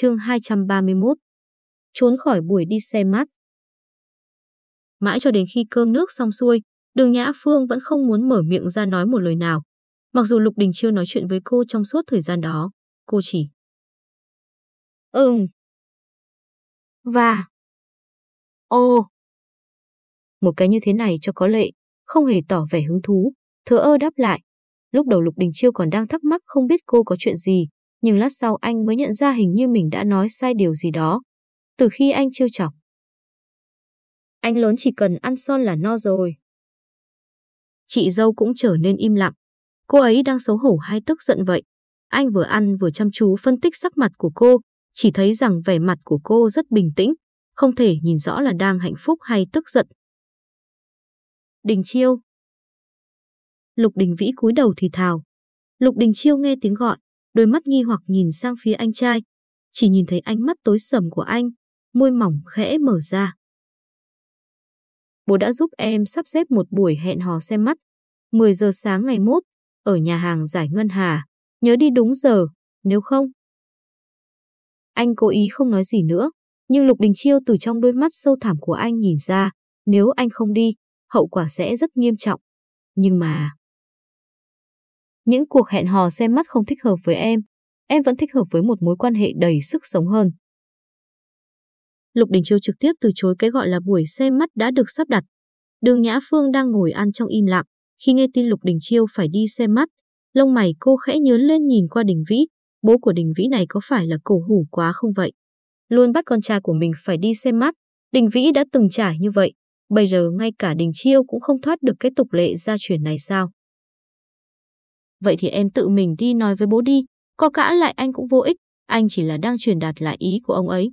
Chương 231 Trốn khỏi buổi đi xe mát Mãi cho đến khi cơm nước xong xuôi, đường Nhã Phương vẫn không muốn mở miệng ra nói một lời nào. Mặc dù Lục Đình Chiêu nói chuyện với cô trong suốt thời gian đó, cô chỉ Ừm. Và Ô. Một cái như thế này cho có lệ, không hề tỏ vẻ hứng thú, thờ ơ đáp lại. Lúc đầu Lục Đình Chiêu còn đang thắc mắc không biết cô có chuyện gì, nhưng lát sau anh mới nhận ra hình như mình đã nói sai điều gì đó. Từ khi anh trêu chọc. Anh lớn chỉ cần ăn son là no rồi. Chị dâu cũng trở nên im lặng. Cô ấy đang xấu hổ hay tức giận vậy? Anh vừa ăn vừa chăm chú phân tích sắc mặt của cô, chỉ thấy rằng vẻ mặt của cô rất bình tĩnh, không thể nhìn rõ là đang hạnh phúc hay tức giận. Đình Chiêu Lục Đình Vĩ cúi đầu thì thào. Lục Đình Chiêu nghe tiếng gọi, đôi mắt nghi hoặc nhìn sang phía anh trai. Chỉ nhìn thấy ánh mắt tối sầm của anh, môi mỏng khẽ mở ra. Bố đã giúp em sắp xếp một buổi hẹn hò xem mắt. 10 giờ sáng ngày mốt, ở nhà hàng giải ngân hà. Nhớ đi đúng giờ, nếu không. Anh cố ý không nói gì nữa, nhưng Lục Đình Chiêu từ trong đôi mắt sâu thẳm của anh nhìn ra, nếu anh không đi, hậu quả sẽ rất nghiêm trọng. Nhưng mà... Những cuộc hẹn hò xem mắt không thích hợp với em, em vẫn thích hợp với một mối quan hệ đầy sức sống hơn. Lục Đình Chiêu trực tiếp từ chối cái gọi là buổi xem mắt đã được sắp đặt. Đường Nhã Phương đang ngồi ăn trong im lặng, khi nghe tin Lục Đình Chiêu phải đi xem mắt, lông mày cô khẽ nhớn lên nhìn qua Đình Vĩ, bố của Đình Vĩ này có phải là cổ hủ quá không vậy? Luôn bắt con trai của mình phải đi xem mắt, Đình Vĩ đã từng trải như vậy, bây giờ ngay cả Đình Chiêu cũng không thoát được cái tục lệ gia truyền này sao? Vậy thì em tự mình đi nói với bố đi, có cãi lại anh cũng vô ích, anh chỉ là đang truyền đạt lại ý của ông ấy.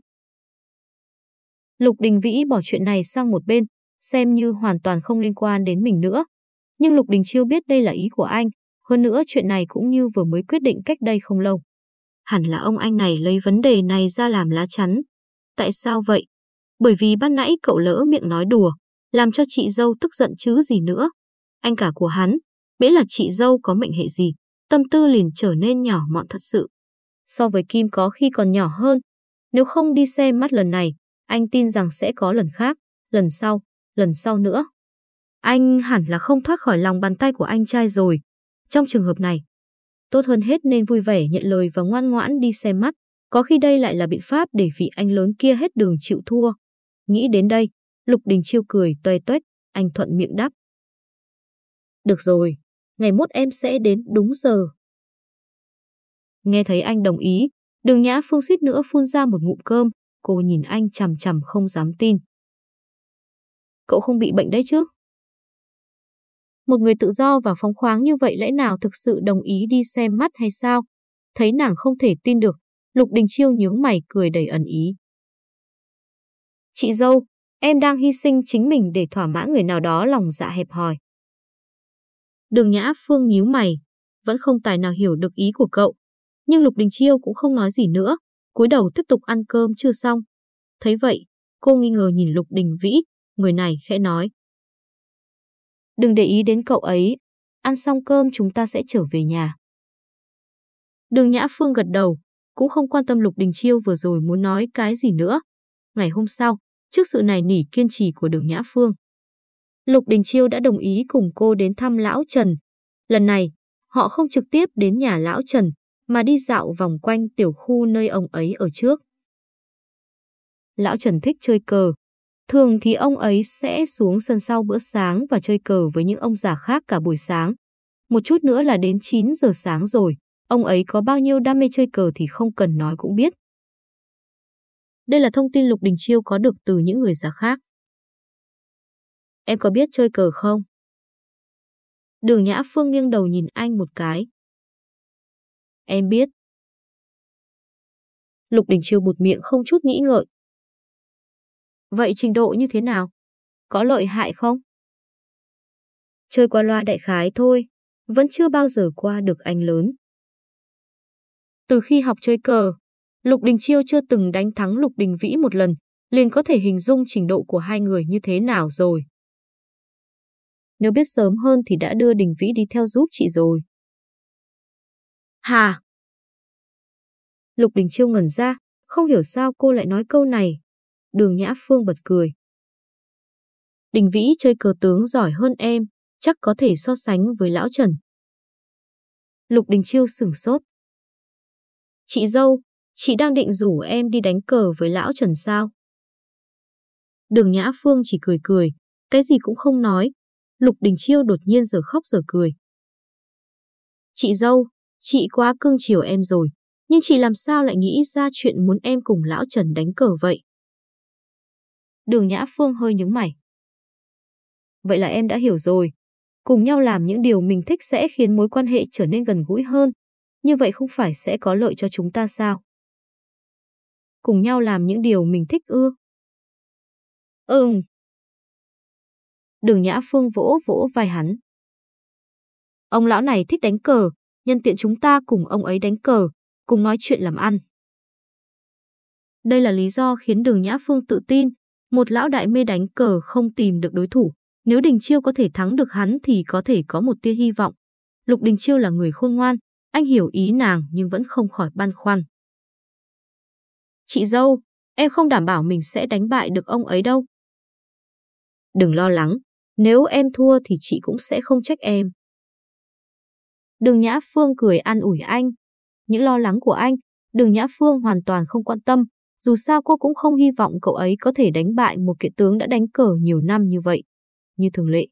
Lục Đình Vĩ bỏ chuyện này sang một bên, xem như hoàn toàn không liên quan đến mình nữa. Nhưng Lục Đình Chiêu biết đây là ý của anh, hơn nữa chuyện này cũng như vừa mới quyết định cách đây không lâu. Hẳn là ông anh này lấy vấn đề này ra làm lá chắn. Tại sao vậy? Bởi vì ban nãy cậu lỡ miệng nói đùa, làm cho chị dâu tức giận chứ gì nữa. Anh cả của hắn, miễn là chị dâu có mệnh hệ gì, tâm tư liền trở nên nhỏ mọn thật sự. So với Kim có khi còn nhỏ hơn, nếu không đi xe mắt lần này, anh tin rằng sẽ có lần khác, lần sau, lần sau nữa. Anh hẳn là không thoát khỏi lòng bàn tay của anh trai rồi. Trong trường hợp này, tốt hơn hết nên vui vẻ nhận lời và ngoan ngoãn đi xe mắt. Có khi đây lại là biện pháp để vị anh lớn kia hết đường chịu thua. Nghĩ đến đây, Lục Đình Chiêu cười toe toét, anh thuận miệng đáp. Được rồi, ngày mốt em sẽ đến đúng giờ. Nghe thấy anh đồng ý, đường nhã phương suýt nữa phun ra một ngụm cơm, cô nhìn anh chằm chằm không dám tin. Cậu không bị bệnh đấy chứ? Một người tự do và phóng khoáng như vậy lẽ nào thực sự đồng ý đi xem mắt hay sao? Thấy nàng không thể tin được, Lục Đình Chiêu nhướng mày cười đầy ẩn ý. Chị dâu, em đang hy sinh chính mình để thỏa mãn người nào đó lòng dạ hẹp hòi. Đường Nhã Phương nhíu mày, vẫn không tài nào hiểu được ý của cậu. Nhưng Lục Đình Chiêu cũng không nói gì nữa, cúi đầu tiếp tục ăn cơm chưa xong. Thấy vậy, cô nghi ngờ nhìn Lục Đình Vĩ, người này khẽ nói. Đừng để ý đến cậu ấy, ăn xong cơm chúng ta sẽ trở về nhà. Đường Nhã Phương gật đầu, cũng không quan tâm Lục Đình Chiêu vừa rồi muốn nói cái gì nữa. Ngày hôm sau, trước sự này nỉ kiên trì của đường Nhã Phương, Lục Đình Chiêu đã đồng ý cùng cô đến thăm Lão Trần. Lần này, họ không trực tiếp đến nhà Lão Trần, mà đi dạo vòng quanh tiểu khu nơi ông ấy ở trước. Lão Trần thích chơi cờ. Thường thì ông ấy sẽ xuống sân sau bữa sáng và chơi cờ với những ông già khác cả buổi sáng. Một chút nữa là đến 9 giờ sáng rồi, ông ấy có bao nhiêu đam mê chơi cờ thì không cần nói cũng biết. Đây là thông tin Lục Đình Chiêu có được từ những người già khác. Em có biết chơi cờ không? Đường Nhã Phương nghiêng đầu nhìn anh một cái. Em biết. Lục Đình Chiêu bụt miệng không chút nghĩ ngợi. Vậy trình độ như thế nào? Có lợi hại không? Chơi qua loa đại khái thôi, vẫn chưa bao giờ qua được anh lớn. Từ khi học chơi cờ, Lục Đình Chiêu chưa từng đánh thắng Lục Đình Vĩ một lần, liền có thể hình dung trình độ của hai người như thế nào rồi. Nếu biết sớm hơn thì đã đưa Đình Vĩ đi theo giúp chị rồi. Hà! Lục Đình Chiêu ngẩn ra, Không hiểu sao cô lại nói câu này. Đường Nhã Phương bật cười. Đình Vĩ chơi cờ tướng giỏi hơn em, chắc có thể so sánh với Lão Trần. Lục Đình Chiêu sửng sốt. Chị dâu, chị đang định rủ em đi đánh cờ với Lão Trần sao? Đường Nhã Phương chỉ cười cười, cái gì cũng không nói. Lục Đình Chiêu đột nhiên giờ khóc giờ cười. Chị dâu, chị quá cưng chiều em rồi, nhưng chị làm sao lại nghĩ ra chuyện muốn em cùng Lão Trần đánh cờ vậy? Đường Nhã Phương hơi nhướng mày. Vậy là em đã hiểu rồi. Cùng nhau làm những điều mình thích sẽ khiến mối quan hệ trở nên gần gũi hơn. Như vậy không phải sẽ có lợi cho chúng ta sao? Cùng nhau làm những điều mình thích ư? Ừm. Đường Nhã Phương vỗ vỗ vai hắn. Ông lão này thích đánh cờ, nhân tiện chúng ta cùng ông ấy đánh cờ, cùng nói chuyện làm ăn. Đây là lý do khiến đường Nhã Phương tự tin, một lão đại mê đánh cờ không tìm được đối thủ. Nếu Đình Chiêu có thể thắng được hắn thì có thể có một tia hy vọng. Lục Đình Chiêu là người khôn ngoan, anh hiểu ý nàng nhưng vẫn không khỏi băn khoăn. Chị dâu, em không đảm bảo mình sẽ đánh bại được ông ấy đâu. Đừng lo lắng, nếu em thua thì chị cũng sẽ không trách em. Đường Nhã Phương cười an ủi anh. Những lo lắng của anh, Đường Nhã Phương hoàn toàn không quan tâm, dù sao cô cũng không hy vọng cậu ấy có thể đánh bại một kiện tướng đã đánh cờ nhiều năm như vậy. Như thường lệ,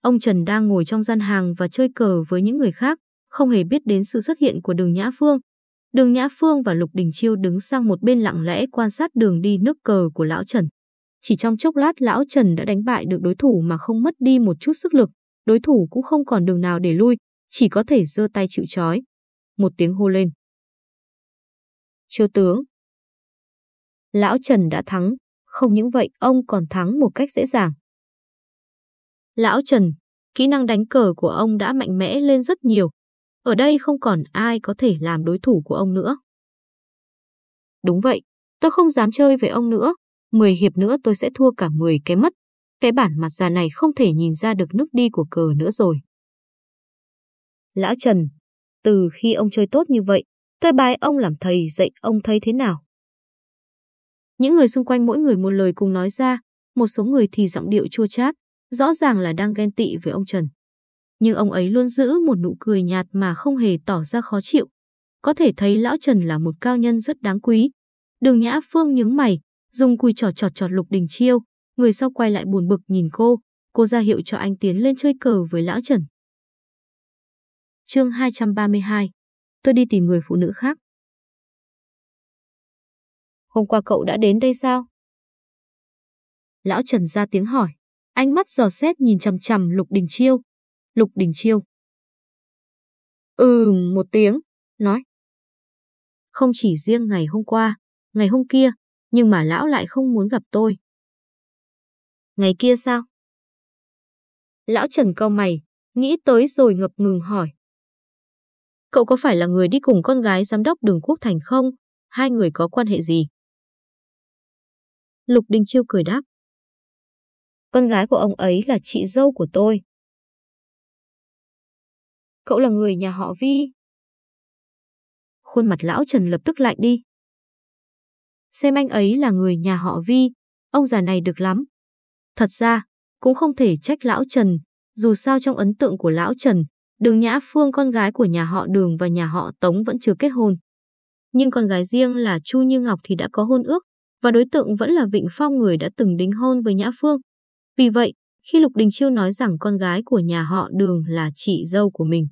ông Trần đang ngồi trong gian hàng và chơi cờ với những người khác, không hề biết đến sự xuất hiện của đường Nhã Phương. Đường Nhã Phương và Lục Đình Chiêu đứng sang một bên lặng lẽ quan sát đường đi nước cờ của Lão Trần. Chỉ trong chốc lát Lão Trần đã đánh bại được đối thủ mà không mất đi một chút sức lực, đối thủ cũng không còn đường nào để lui, chỉ có thể giơ tay chịu trói. Một tiếng hô lên. Chiêu tướng, Lão Trần đã thắng, không những vậy ông còn thắng một cách dễ dàng. Lão Trần, kỹ năng đánh cờ của ông đã mạnh mẽ lên rất nhiều. Ở đây không còn ai có thể làm đối thủ của ông nữa. Đúng vậy, tôi không dám chơi với ông nữa. Mười hiệp nữa tôi sẽ thua cả mười cái mất. Cái bản mặt già này không thể nhìn ra được nước đi của cờ nữa rồi. Lão Trần, từ khi ông chơi tốt như vậy, tôi bài ông làm thầy dạy ông thấy thế nào? Những người xung quanh mỗi người một lời cùng nói ra, một số người thì giọng điệu chua chát, rõ ràng là đang ghen tị với ông Trần. Nhưng ông ấy luôn giữ một nụ cười nhạt mà không hề tỏ ra khó chịu. Có thể thấy lão Trần là một cao nhân rất đáng quý. Đường Nhã Phương nhướng mày, dùng cùi trò trọt trọt Lục Đình Chiêu, người sau quay lại buồn bực nhìn cô, cô ra hiệu cho anh tiến lên chơi cờ với lão Trần. Chương 232 Tôi đi tìm người phụ nữ khác. Hôm qua cậu đã đến đây sao? Lão Trần ra tiếng hỏi, ánh mắt giò xét nhìn chằm chằm Lục Đình Chiêu. Lục Đình Chiêu. Ừ, một tiếng, nói. Không chỉ riêng ngày hôm qua, ngày hôm kia, nhưng mà lão lại không muốn gặp tôi. Ngày kia sao? Lão Trần cau mày, nghĩ tới rồi ngập ngừng hỏi. Cậu có phải là người đi cùng con gái giám đốc đường Quốc Thành không? Hai người có quan hệ gì? Lục Đình Chiêu cười đáp. Con gái của ông ấy là chị dâu của tôi. Cậu là người nhà họ Vi. Khuôn mặt lão Trần lập tức lạnh đi. Xem anh ấy là người nhà họ Vi, ông già này được lắm. Thật ra, cũng không thể trách lão Trần, dù sao trong ấn tượng của lão Trần, Đường Nhã Phương con gái của nhà họ Đường và nhà họ Tống vẫn chưa kết hôn. Nhưng con gái riêng là Chu Như Ngọc thì đã có hôn ước, và đối tượng vẫn là Vịnh Phong người đã từng đính hôn với Nhã Phương. Vì vậy, khi Lục Đình Chiêu nói rằng con gái của nhà họ Đường là chị dâu của mình,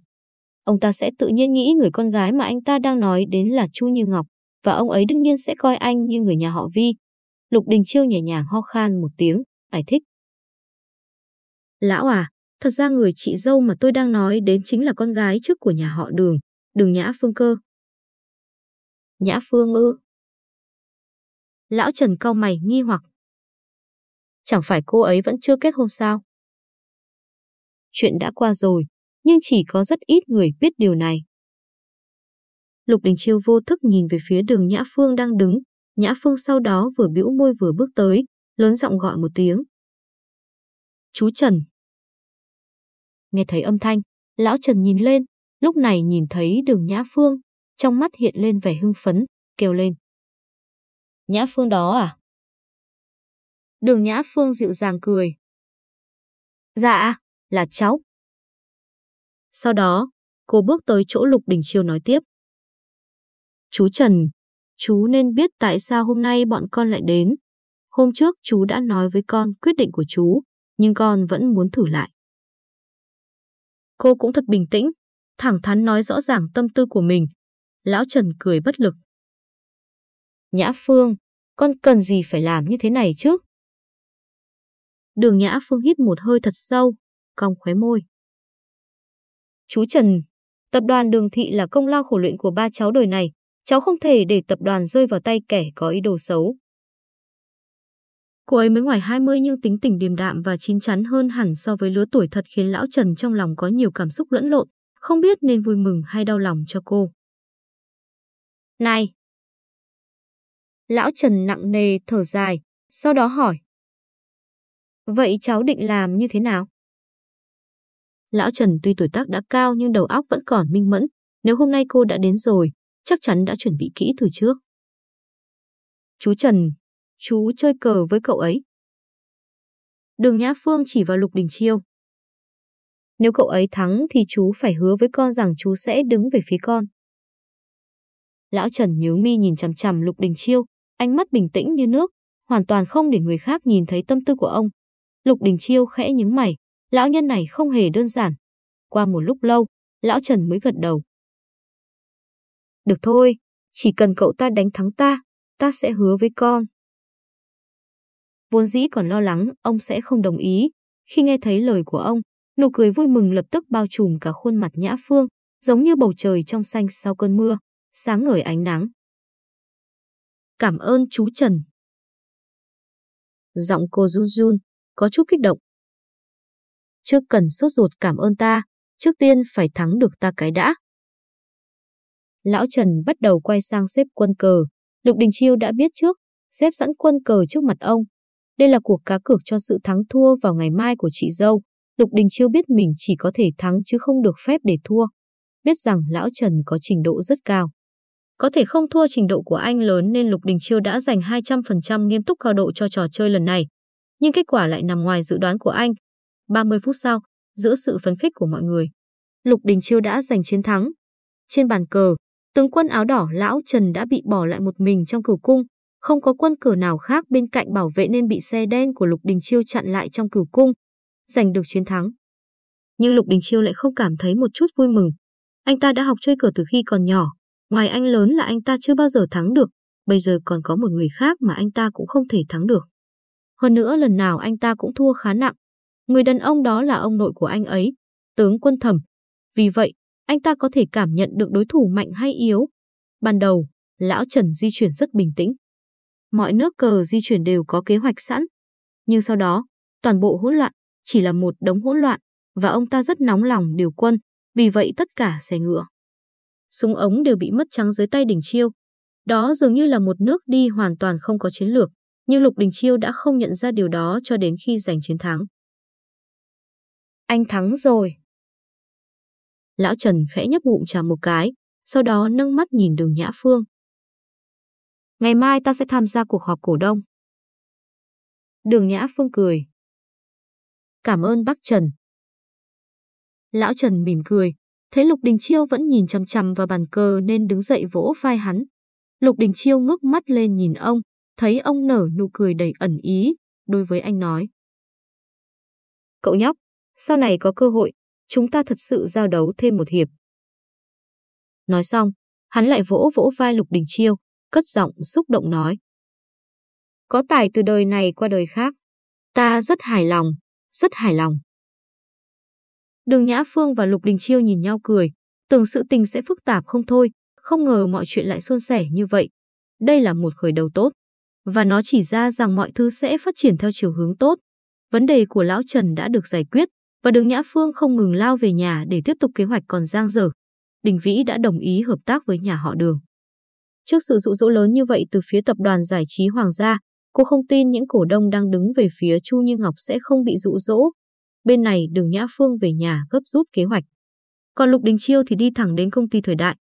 ông ta sẽ tự nhiên nghĩ người con gái mà anh ta đang nói đến là Chu Như Ngọc, và ông ấy đương nhiên sẽ coi anh như người nhà họ Vi. Lục Đình Chiêu nhẹ nhàng ho khan một tiếng, giải thích. Lão à, thật ra người chị dâu mà tôi đang nói đến chính là con gái trước của nhà họ Đường, Đường Nhã Phương cơ. Nhã Phương ư? Lão Trần cau mày nghi hoặc. Chẳng phải cô ấy vẫn chưa kết hôn sao? Chuyện đã qua rồi, nhưng chỉ có rất ít người biết điều này. Lục Đình Chiêu vô thức nhìn về phía đường Nhã Phương đang đứng, Nhã Phương sau đó vừa bĩu môi vừa bước tới, lớn giọng gọi một tiếng. Chú Trần. Nghe thấy âm thanh, lão Trần nhìn lên, lúc này nhìn thấy đường Nhã Phương, trong mắt hiện lên vẻ hưng phấn, kêu lên. Nhã Phương đó à? Đường Nhã Phương dịu dàng cười. Dạ, là cháu. Sau đó, cô bước tới chỗ Lục Đình Chiêu nói tiếp. Chú Trần, chú nên biết tại sao hôm nay bọn con lại đến. Hôm trước chú đã nói với con quyết định của chú, nhưng con vẫn muốn thử lại. Cô cũng thật bình tĩnh, thẳng thắn nói rõ ràng tâm tư của mình. Lão Trần cười bất lực. Nhã Phương, con cần gì phải làm như thế này chứ? Đường Nhã Phương hít một hơi thật sâu, cong khóe môi. Chú Trần, tập đoàn Đường Thị là công lao khổ luyện của ba cháu đời này, cháu không thể để tập đoàn rơi vào tay kẻ có ý đồ xấu. Cô ấy mới ngoài 20 nhưng tính tình điềm đạm và chín chắn hơn hẳn so với lứa tuổi thật khiến lão Trần trong lòng có nhiều cảm xúc lẫn lộn, không biết nên vui mừng hay đau lòng cho cô. Này! Lão Trần nặng nề thở dài, sau đó hỏi. Vậy cháu định làm như thế nào? Lão Trần tuy tuổi tác đã cao nhưng đầu óc vẫn còn minh mẫn. Nếu hôm nay cô đã đến rồi, chắc chắn đã chuẩn bị kỹ từ trước. Chú Trần, chú chơi cờ với cậu ấy. Đường Nhã Phương chỉ vào Lục Đình Chiêu. Nếu cậu ấy thắng thì chú phải hứa với con rằng chú sẽ đứng về phía con. Lão Trần nhớ mi nhìn chằm chằm Lục Đình Chiêu, ánh mắt bình tĩnh như nước, hoàn toàn không để người khác nhìn thấy tâm tư của ông. Lục Đình Chiêu khẽ nhướng mày, lão nhân này không hề đơn giản. Qua một lúc lâu, lão Trần mới gật đầu. Được thôi, chỉ cần cậu ta đánh thắng ta, ta sẽ hứa với con. Vốn dĩ còn lo lắng ông sẽ không đồng ý. Khi nghe thấy lời của ông, nụ cười vui mừng lập tức bao trùm cả khuôn mặt Nhã Phương, giống như bầu trời trong xanh sau cơn mưa, sáng ngời ánh nắng. Cảm ơn chú Trần. Giọng cô run run, có chút kích động. Chưa cần sốt ruột cảm ơn ta, trước tiên phải thắng được ta cái đã. Lão Trần bắt đầu quay sang xếp quân cờ. Lục Đình Chiêu đã biết trước, xếp sẵn quân cờ trước mặt ông. Đây là cuộc cá cược cho sự thắng thua vào ngày mai của chị dâu. Lục Đình Chiêu biết mình chỉ có thể thắng chứ không được phép để thua. Biết rằng Lão Trần có trình độ rất cao. Có thể không thua trình độ của anh lớn nên Lục Đình Chiêu đã dành 200% nghiêm túc cao độ cho trò chơi lần này. Nhưng kết quả lại nằm ngoài dự đoán của anh. 30 phút sau, giữa sự phấn khích của mọi người, Lục Đình Chiêu đã giành chiến thắng. Trên bàn cờ, tướng quân áo đỏ Lão Trần đã bị bỏ lại một mình trong cửu cung, không có quân cờ nào khác bên cạnh bảo vệ nên bị xe đen của Lục Đình Chiêu chặn lại trong cửu cung, giành được chiến thắng. Nhưng Lục Đình Chiêu lại không cảm thấy một chút vui mừng. Anh ta đã học chơi cờ từ khi còn nhỏ, ngoài anh lớn là anh ta chưa bao giờ thắng được, bây giờ còn có một người khác mà anh ta cũng không thể thắng được. Hơn nữa lần nào anh ta cũng thua khá nặng. Người đàn ông đó là ông nội của anh ấy, tướng quân thẩm. Vì vậy, anh ta có thể cảm nhận được đối thủ mạnh hay yếu. Ban đầu, lão Trần di chuyển rất bình tĩnh. Mọi nước cờ di chuyển đều có kế hoạch sẵn. Nhưng sau đó, toàn bộ hỗn loạn, chỉ là một đống hỗn loạn, và ông ta rất nóng lòng điều quân, vì vậy tất cả xe ngựa. Súng ống đều bị mất trắng dưới tay đỉnh chiêu. Đó dường như là một nước đi hoàn toàn không có chiến lược, nhưng Lục Đình Chiêu đã không nhận ra điều đó cho đến khi giành chiến thắng. Anh thắng rồi. Lão Trần khẽ nhấp ngụm trà một cái, sau đó nâng mắt nhìn đường Nhã Phương. Ngày mai ta sẽ tham gia cuộc họp cổ đông. Đường Nhã Phương cười. Cảm ơn bác Trần. Lão Trần mỉm cười, thấy Lục Đình Chiêu vẫn nhìn chằm chằm vào bàn cờ nên đứng dậy vỗ vai hắn. Lục Đình Chiêu ngước mắt lên nhìn ông, thấy ông nở nụ cười đầy ẩn ý, đối với anh nói. Cậu nhóc, sau này có cơ hội, chúng ta thật sự giao đấu thêm một hiệp. Nói xong, hắn lại vỗ vỗ vai Lục Đình Chiêu, cất giọng xúc động nói. Có tài từ đời này qua đời khác. Ta rất hài lòng, rất hài lòng. Đường Nhã Phương và Lục Đình Chiêu nhìn nhau cười, tưởng sự tình sẽ phức tạp không thôi, không ngờ mọi chuyện lại suôn sẻ như vậy. Đây là một khởi đầu tốt, và nó chỉ ra rằng mọi thứ sẽ phát triển theo chiều hướng tốt. Vấn đề của Lão Trần đã được giải quyết, và đường Nhã Phương không ngừng lao về nhà để tiếp tục kế hoạch còn giang dở. Đình Vĩ đã đồng ý hợp tác với nhà họ đường. Trước sự dụ dỗ lớn như vậy từ phía tập đoàn giải trí Hoàng gia, cô không tin những cổ đông đang đứng về phía Chu Như Ngọc sẽ không bị dụ dỗ. Bên này đường Nhã Phương về nhà gấp rút kế hoạch. Còn Lục Đình Chiêu thì đi thẳng đến công ty thời đại.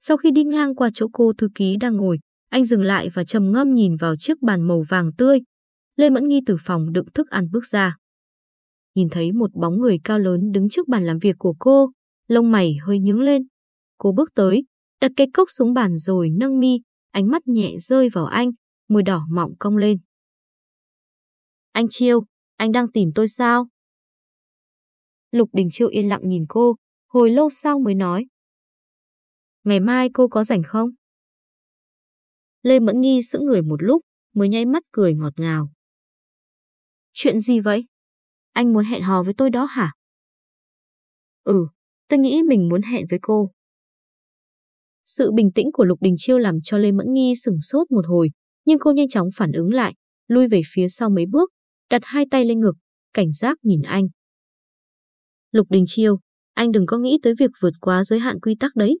Sau khi đi ngang qua chỗ cô thư ký đang ngồi, Anh dừng lại và trầm ngâm nhìn vào chiếc bàn màu vàng tươi. Lê Mẫn Nghi từ phòng đựng thức ăn bước ra. Nhìn thấy một bóng người cao lớn đứng trước bàn làm việc của cô, lông mày hơi nhướng lên. Cô bước tới, đặt cái cốc xuống bàn rồi nâng mi, ánh mắt nhẹ rơi vào anh, môi đỏ mọng cong lên. Anh Chiêu, anh đang tìm tôi sao? Lục Đình Chiêu yên lặng nhìn cô, hồi lâu sau mới nói. Ngày mai cô có rảnh không? Lê Mẫn Nghi sững người một lúc, mới nháy mắt cười ngọt ngào. Chuyện gì vậy? Anh muốn hẹn hò với tôi đó hả? Ừ, tôi nghĩ mình muốn hẹn với cô. Sự bình tĩnh của Lục Đình Chiêu làm cho Lê Mẫn Nghi sửng sốt một hồi, nhưng cô nhanh chóng phản ứng lại, lui về phía sau mấy bước, đặt hai tay lên ngực, cảnh giác nhìn anh. Lục Đình Chiêu, anh đừng có nghĩ tới việc vượt quá giới hạn quy tắc đấy.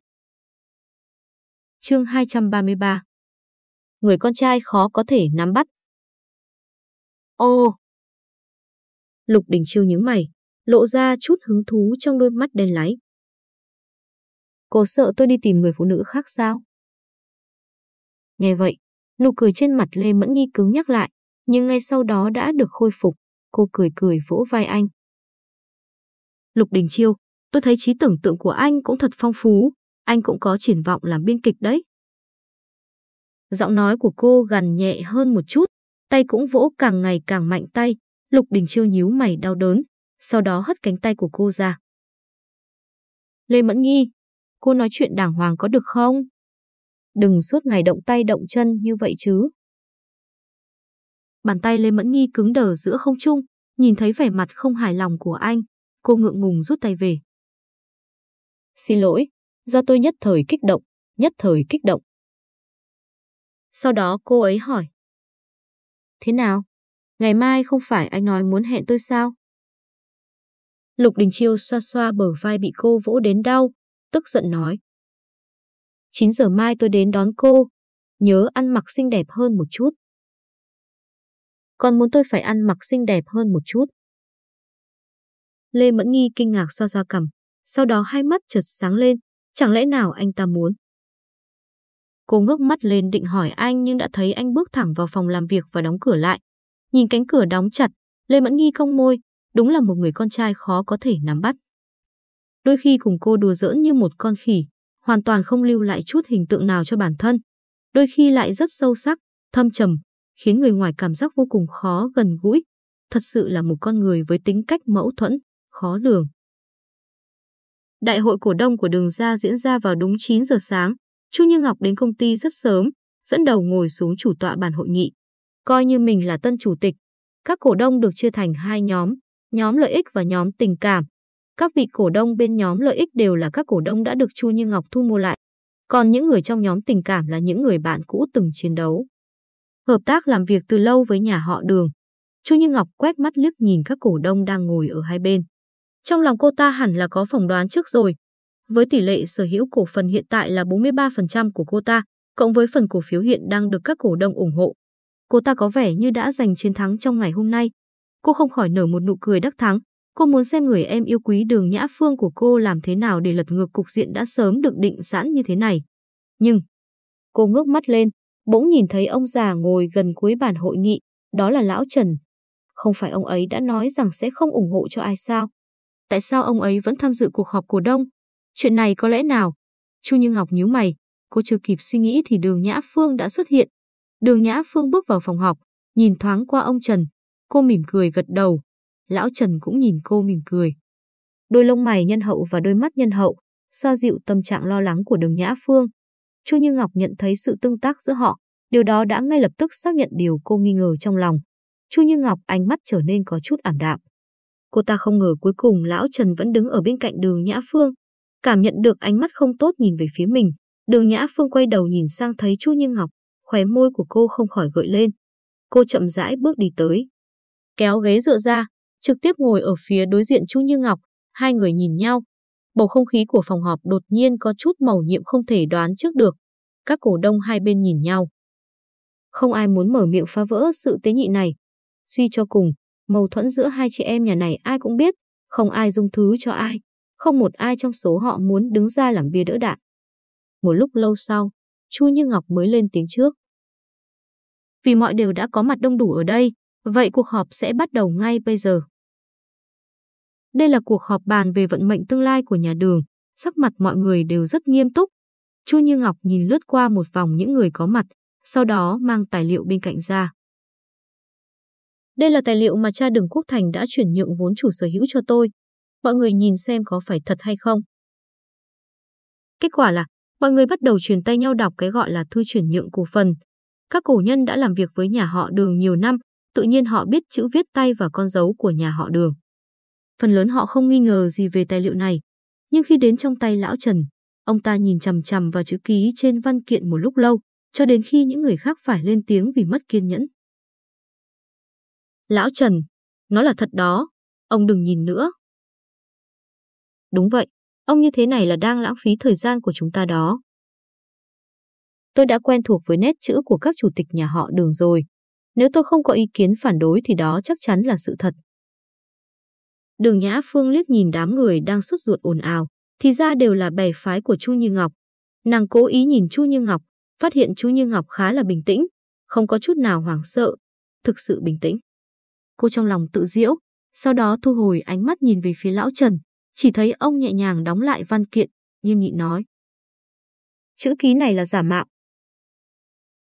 Chương 233 Người con trai khó có thể nắm bắt. Ô! Lục Đình Chiêu nhướng mày, lộ ra chút hứng thú trong đôi mắt đen láy. Cô sợ tôi đi tìm người phụ nữ khác sao? Nghe vậy, nụ cười trên mặt Lê Mẫn Nghi cứng nhắc lại, nhưng ngay sau đó đã được khôi phục, cô cười cười vỗ vai anh. Lục Đình Chiêu, tôi thấy trí tưởng tượng của anh cũng thật phong phú, anh cũng có triển vọng làm biên kịch đấy. Giọng nói của cô gằn nhẹ hơn một chút, tay cũng vỗ càng ngày càng mạnh tay, Lục Đình Chiêu nhíu mày đau đớn, sau đó hất cánh tay của cô ra. Lê Mẫn Nghi, cô nói chuyện đàng hoàng có được không? Đừng suốt ngày động tay động chân như vậy chứ. Bàn tay Lê Mẫn Nghi cứng đờ giữa không trung, nhìn thấy vẻ mặt không hài lòng của anh, cô ngượng ngùng rút tay về. Xin lỗi, do tôi nhất thời kích động, nhất thời kích động. Sau đó cô ấy hỏi. Thế nào? Ngày mai không phải anh nói muốn hẹn tôi sao? Lục Đình Chiêu xoa xoa bờ vai bị cô vỗ đến đau, tức giận nói. 9 giờ mai tôi đến đón cô, nhớ ăn mặc xinh đẹp hơn một chút. Còn muốn tôi phải ăn mặc xinh đẹp hơn một chút. Lê Mẫn Nghi kinh ngạc xoa xoa cằm, sau đó hai mắt chợt sáng lên, chẳng lẽ nào anh ta muốn? Cô ngước mắt lên định hỏi anh nhưng đã thấy anh bước thẳng vào phòng làm việc và đóng cửa lại. Nhìn cánh cửa đóng chặt, Lê Mẫn Nhi cong môi, đúng là một người con trai khó có thể nắm bắt. Đôi khi cùng cô đùa giỡn như một con khỉ, hoàn toàn không lưu lại chút hình tượng nào cho bản thân. Đôi khi lại rất sâu sắc, thâm trầm, khiến người ngoài cảm giác vô cùng khó gần gũi. Thật sự là một con người với tính cách mẫu thuẫn, khó lường. Đại hội cổ đông của đường ra diễn ra vào đúng 9 giờ sáng. Chu Như Ngọc đến công ty rất sớm, dẫn đầu ngồi xuống chủ tọa bàn hội nghị. Coi như mình là tân chủ tịch. Các cổ đông được chia thành hai nhóm, nhóm lợi ích và nhóm tình cảm. Các vị cổ đông bên nhóm lợi ích đều là các cổ đông đã được Chu Như Ngọc thu mua lại. Còn những người trong nhóm tình cảm là những người bạn cũ từng chiến đấu. Hợp tác làm việc từ lâu với nhà họ đường. Chu Như Ngọc quét mắt liếc nhìn các cổ đông đang ngồi ở hai bên. Trong lòng cô ta hẳn là có phỏng đoán trước rồi. Với tỷ lệ sở hữu cổ phần hiện tại là 43% của cô ta, cộng với phần cổ phiếu hiện đang được các cổ đông ủng hộ. Cô ta có vẻ như đã giành chiến thắng trong ngày hôm nay. Cô không khỏi nở một nụ cười đắc thắng. Cô muốn xem người em yêu quý đường nhã phương của cô làm thế nào để lật ngược cục diện đã sớm được định sẵn như thế này. Nhưng, cô ngước mắt lên, bỗng nhìn thấy ông già ngồi gần cuối bàn hội nghị, đó là Lão Trần. Không phải ông ấy đã nói rằng sẽ không ủng hộ cho ai sao? Tại sao ông ấy vẫn tham dự cuộc họp cổ đông? Chuyện này có lẽ nào? Chu Như Ngọc nhíu mày, cô chưa kịp suy nghĩ thì đường Nhã Phương đã xuất hiện. Đường Nhã Phương bước vào phòng học, nhìn thoáng qua ông Trần. Cô mỉm cười gật đầu. Lão Trần cũng nhìn cô mỉm cười. Đôi lông mày nhân hậu và đôi mắt nhân hậu, xoa dịu tâm trạng lo lắng của đường Nhã Phương. Chu Như Ngọc nhận thấy sự tương tác giữa họ, điều đó đã ngay lập tức xác nhận điều cô nghi ngờ trong lòng. Chu Như Ngọc ánh mắt trở nên có chút ảm đạm. Cô ta không ngờ cuối cùng lão Trần vẫn đứng ở bên cạnh đường Nhã Phương. Cảm nhận được ánh mắt không tốt nhìn về phía mình, đường Nhã Phương quay đầu nhìn sang thấy Chu Như Ngọc, khóe môi của cô không khỏi gợi lên. Cô chậm rãi bước đi tới. Kéo ghế dựa ra, trực tiếp ngồi ở phía đối diện Chu Như Ngọc, hai người nhìn nhau. Bầu không khí của phòng họp đột nhiên có chút màu nhiệm không thể đoán trước được. Các cổ đông hai bên nhìn nhau. Không ai muốn mở miệng phá vỡ sự tế nhị này. Suy cho cùng, Mâu thuẫn giữa hai chị em nhà này ai cũng biết, không ai dung thứ cho ai, không một ai trong số họ muốn đứng ra làm bia đỡ đạn. Một lúc lâu sau, Chu Như Ngọc mới lên tiếng trước vì mọi đều đã có mặt đông đủ ở đây, vậy cuộc họp sẽ bắt đầu ngay bây giờ. Đây là cuộc họp bàn về vận mệnh tương lai của nhà đường, sắc mặt mọi người đều rất nghiêm túc. Chu Như Ngọc nhìn lướt qua một vòng những người có mặt, sau đó mang tài liệu bên cạnh ra. Đây là tài liệu mà cha Đường Quốc Thành đã chuyển nhượng vốn chủ sở hữu cho tôi. Mọi người nhìn xem có phải thật hay không. Kết quả là, mọi người bắt đầu truyền tay nhau đọc cái gọi là thư chuyển nhượng cổ phần. Các cổ nhân đã làm việc với nhà họ Đường nhiều năm, tự nhiên họ biết chữ viết tay và con dấu của nhà họ Đường. Phần lớn họ không nghi ngờ gì về tài liệu này, nhưng khi đến trong tay lão Trần, ông ta nhìn chằm chằm vào chữ ký trên văn kiện một lúc lâu, cho đến khi những người khác phải lên tiếng vì mất kiên nhẫn. Lão Trần, nó là thật đó, ông đừng nhìn nữa. Đúng vậy, ông như thế này là đang lãng phí thời gian của chúng ta đó. Tôi đã quen thuộc với nét chữ của các chủ tịch nhà họ đường rồi. Nếu tôi không có ý kiến phản đối thì đó chắc chắn là sự thật. Đường Nhã Phương liếc nhìn đám người đang sốt ruột ồn ào, thì ra đều là bè phái của Chu Như Ngọc. Nàng cố ý nhìn Chu Như Ngọc, phát hiện Chu Như Ngọc khá là bình tĩnh, không có chút nào hoảng sợ, thực sự bình tĩnh. Cô trong lòng tự diễu, sau đó thu hồi ánh mắt nhìn về phía lão Trần, chỉ thấy ông nhẹ nhàng đóng lại văn kiện, nghiêm nghị nói. Chữ ký này là giả mạo.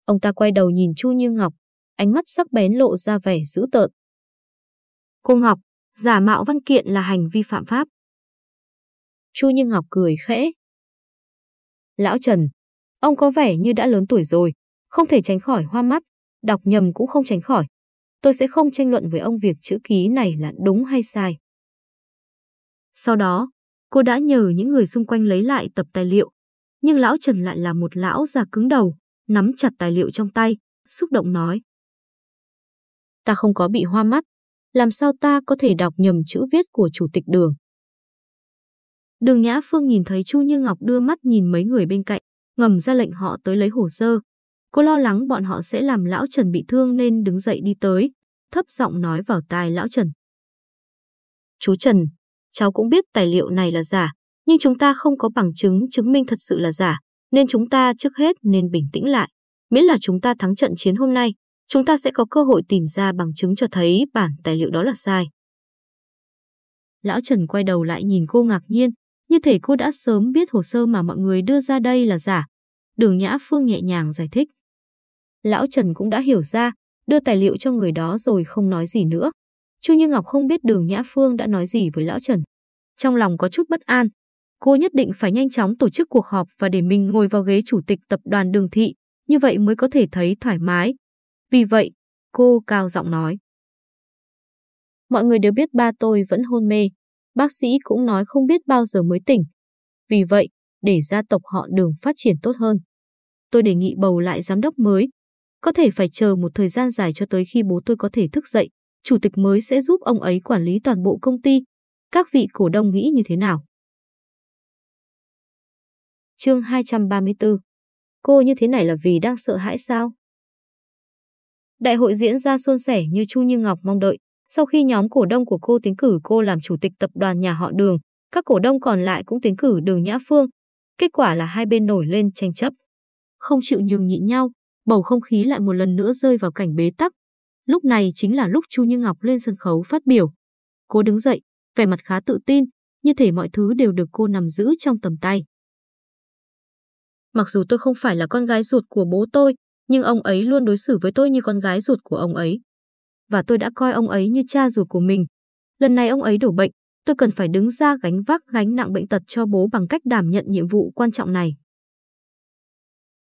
Ông ta quay đầu nhìn Chu Như Ngọc, ánh mắt sắc bén lộ ra vẻ dữ tợn. Cô Ngọc, giả mạo văn kiện là hành vi phạm pháp. Chu Như Ngọc cười khẽ. Lão Trần, ông có vẻ như đã lớn tuổi rồi, không thể tránh khỏi hoa mắt, đọc nhầm cũng không tránh khỏi. Tôi sẽ không tranh luận với ông việc chữ ký này là đúng hay sai. Sau đó, cô đã nhờ những người xung quanh lấy lại tập tài liệu, nhưng lão Trần lại là một lão già cứng đầu, nắm chặt tài liệu trong tay, xúc động nói. Ta không có bị hoa mắt, làm sao ta có thể đọc nhầm chữ viết của chủ tịch đường. Đường Nhã Phương nhìn thấy Chu Như Ngọc đưa mắt nhìn mấy người bên cạnh, ngầm ra lệnh họ tới lấy hồ sơ. Cô lo lắng bọn họ sẽ làm lão Trần bị thương nên đứng dậy đi tới, thấp giọng nói vào tai lão Trần. Chú Trần, cháu cũng biết tài liệu này là giả, nhưng chúng ta không có bằng chứng chứng minh thật sự là giả, nên chúng ta trước hết nên bình tĩnh lại. Miễn là chúng ta thắng trận chiến hôm nay, chúng ta sẽ có cơ hội tìm ra bằng chứng cho thấy bản tài liệu đó là sai. Lão Trần quay đầu lại nhìn cô ngạc nhiên, như thể cô đã sớm biết hồ sơ mà mọi người đưa ra đây là giả. Đường Nhã Phương nhẹ nhàng giải thích. Lão Trần cũng đã hiểu ra, đưa tài liệu cho người đó rồi không nói gì nữa. Chu Như Ngọc không biết đường Nhã Phương đã nói gì với Lão Trần. Trong lòng có chút bất an, cô nhất định phải nhanh chóng tổ chức cuộc họp và để mình ngồi vào ghế chủ tịch tập đoàn đường thị, như vậy mới có thể thấy thoải mái. Vì vậy, cô cao giọng nói. Mọi người đều biết ba tôi vẫn hôn mê, bác sĩ cũng nói không biết bao giờ mới tỉnh. Vì vậy, để gia tộc họ đường phát triển tốt hơn. Tôi đề nghị bầu lại giám đốc mới. Có thể phải chờ một thời gian dài cho tới khi bố tôi có thể thức dậy, chủ tịch mới sẽ giúp ông ấy quản lý toàn bộ công ty. Các vị cổ đông nghĩ như thế nào? Chương 234 Cô như thế này là vì đang sợ hãi sao? Đại hội diễn ra suôn sẻ như Chu Như Ngọc mong đợi. Sau khi nhóm cổ đông của cô tiến cử cô làm chủ tịch tập đoàn nhà họ Đường, các cổ đông còn lại cũng tiến cử Đường Nhã Phương. Kết quả là hai bên nổi lên tranh chấp. Không chịu nhường nhịn nhau, bầu không khí lại một lần nữa rơi vào cảnh bế tắc. Lúc này chính là lúc Chu Như Ngọc lên sân khấu phát biểu. Cô đứng dậy, vẻ mặt khá tự tin, như thể mọi thứ đều được cô nằm giữ trong tầm tay. Mặc dù tôi không phải là con gái ruột của bố tôi, nhưng ông ấy luôn đối xử với tôi như con gái ruột của ông ấy. Và tôi đã coi ông ấy như cha ruột của mình. Lần này ông ấy đổ bệnh, tôi cần phải đứng ra gánh vác gánh nặng bệnh tật cho bố bằng cách đảm nhận nhiệm vụ quan trọng này.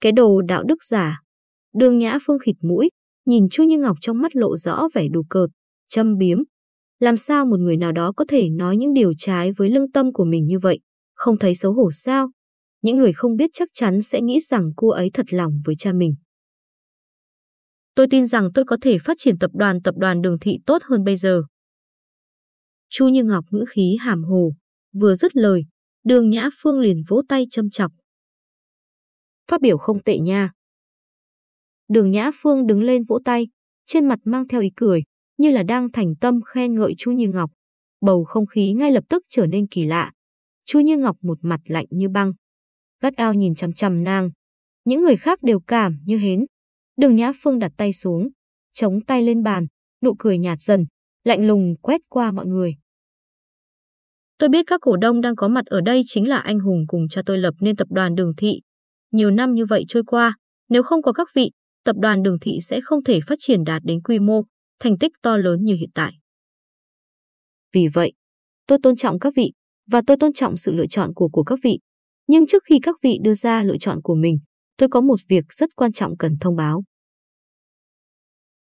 Cái đồ đạo đức giả. Đường Nhã Phương khịt mũi, nhìn Chu Như Ngọc trong mắt lộ rõ vẻ đù cợt, châm biếm. Làm sao một người nào đó có thể nói những điều trái với lương tâm của mình như vậy? Không thấy xấu hổ sao? Những người không biết chắc chắn sẽ nghĩ rằng cô ấy thật lòng với cha mình. Tôi tin rằng tôi có thể phát triển tập đoàn tập đoàn đường thị tốt hơn bây giờ. Chu Như Ngọc ngữ khí hàm hồ, vừa dứt lời, đường Nhã Phương liền vỗ tay châm chọc. Phát biểu không tệ nha. Đường Nhã Phương đứng lên vỗ tay, trên mặt mang theo ý cười, như là đang thành tâm khen ngợi Chu Như Ngọc. Bầu không khí ngay lập tức trở nên kỳ lạ. Chu Như Ngọc một mặt lạnh như băng. Gắt ao nhìn chằm chằm nàng. Những người khác đều cảm như hến, Đường Nhã Phương đặt tay xuống, chống tay lên bàn, nụ cười nhạt dần, lạnh lùng quét qua mọi người. Tôi biết các cổ đông đang có mặt ở đây chính là anh hùng cùng cha tôi lập nên tập đoàn Đường Thị. Nhiều năm như vậy trôi qua, nếu không có các vị, tập đoàn Đường Thị sẽ không thể phát triển đạt đến quy mô, thành tích to lớn như hiện tại. Vì vậy, tôi tôn trọng các vị và tôi tôn trọng sự lựa chọn của của các vị. Nhưng trước khi các vị đưa ra lựa chọn của mình, tôi có một việc rất quan trọng cần thông báo.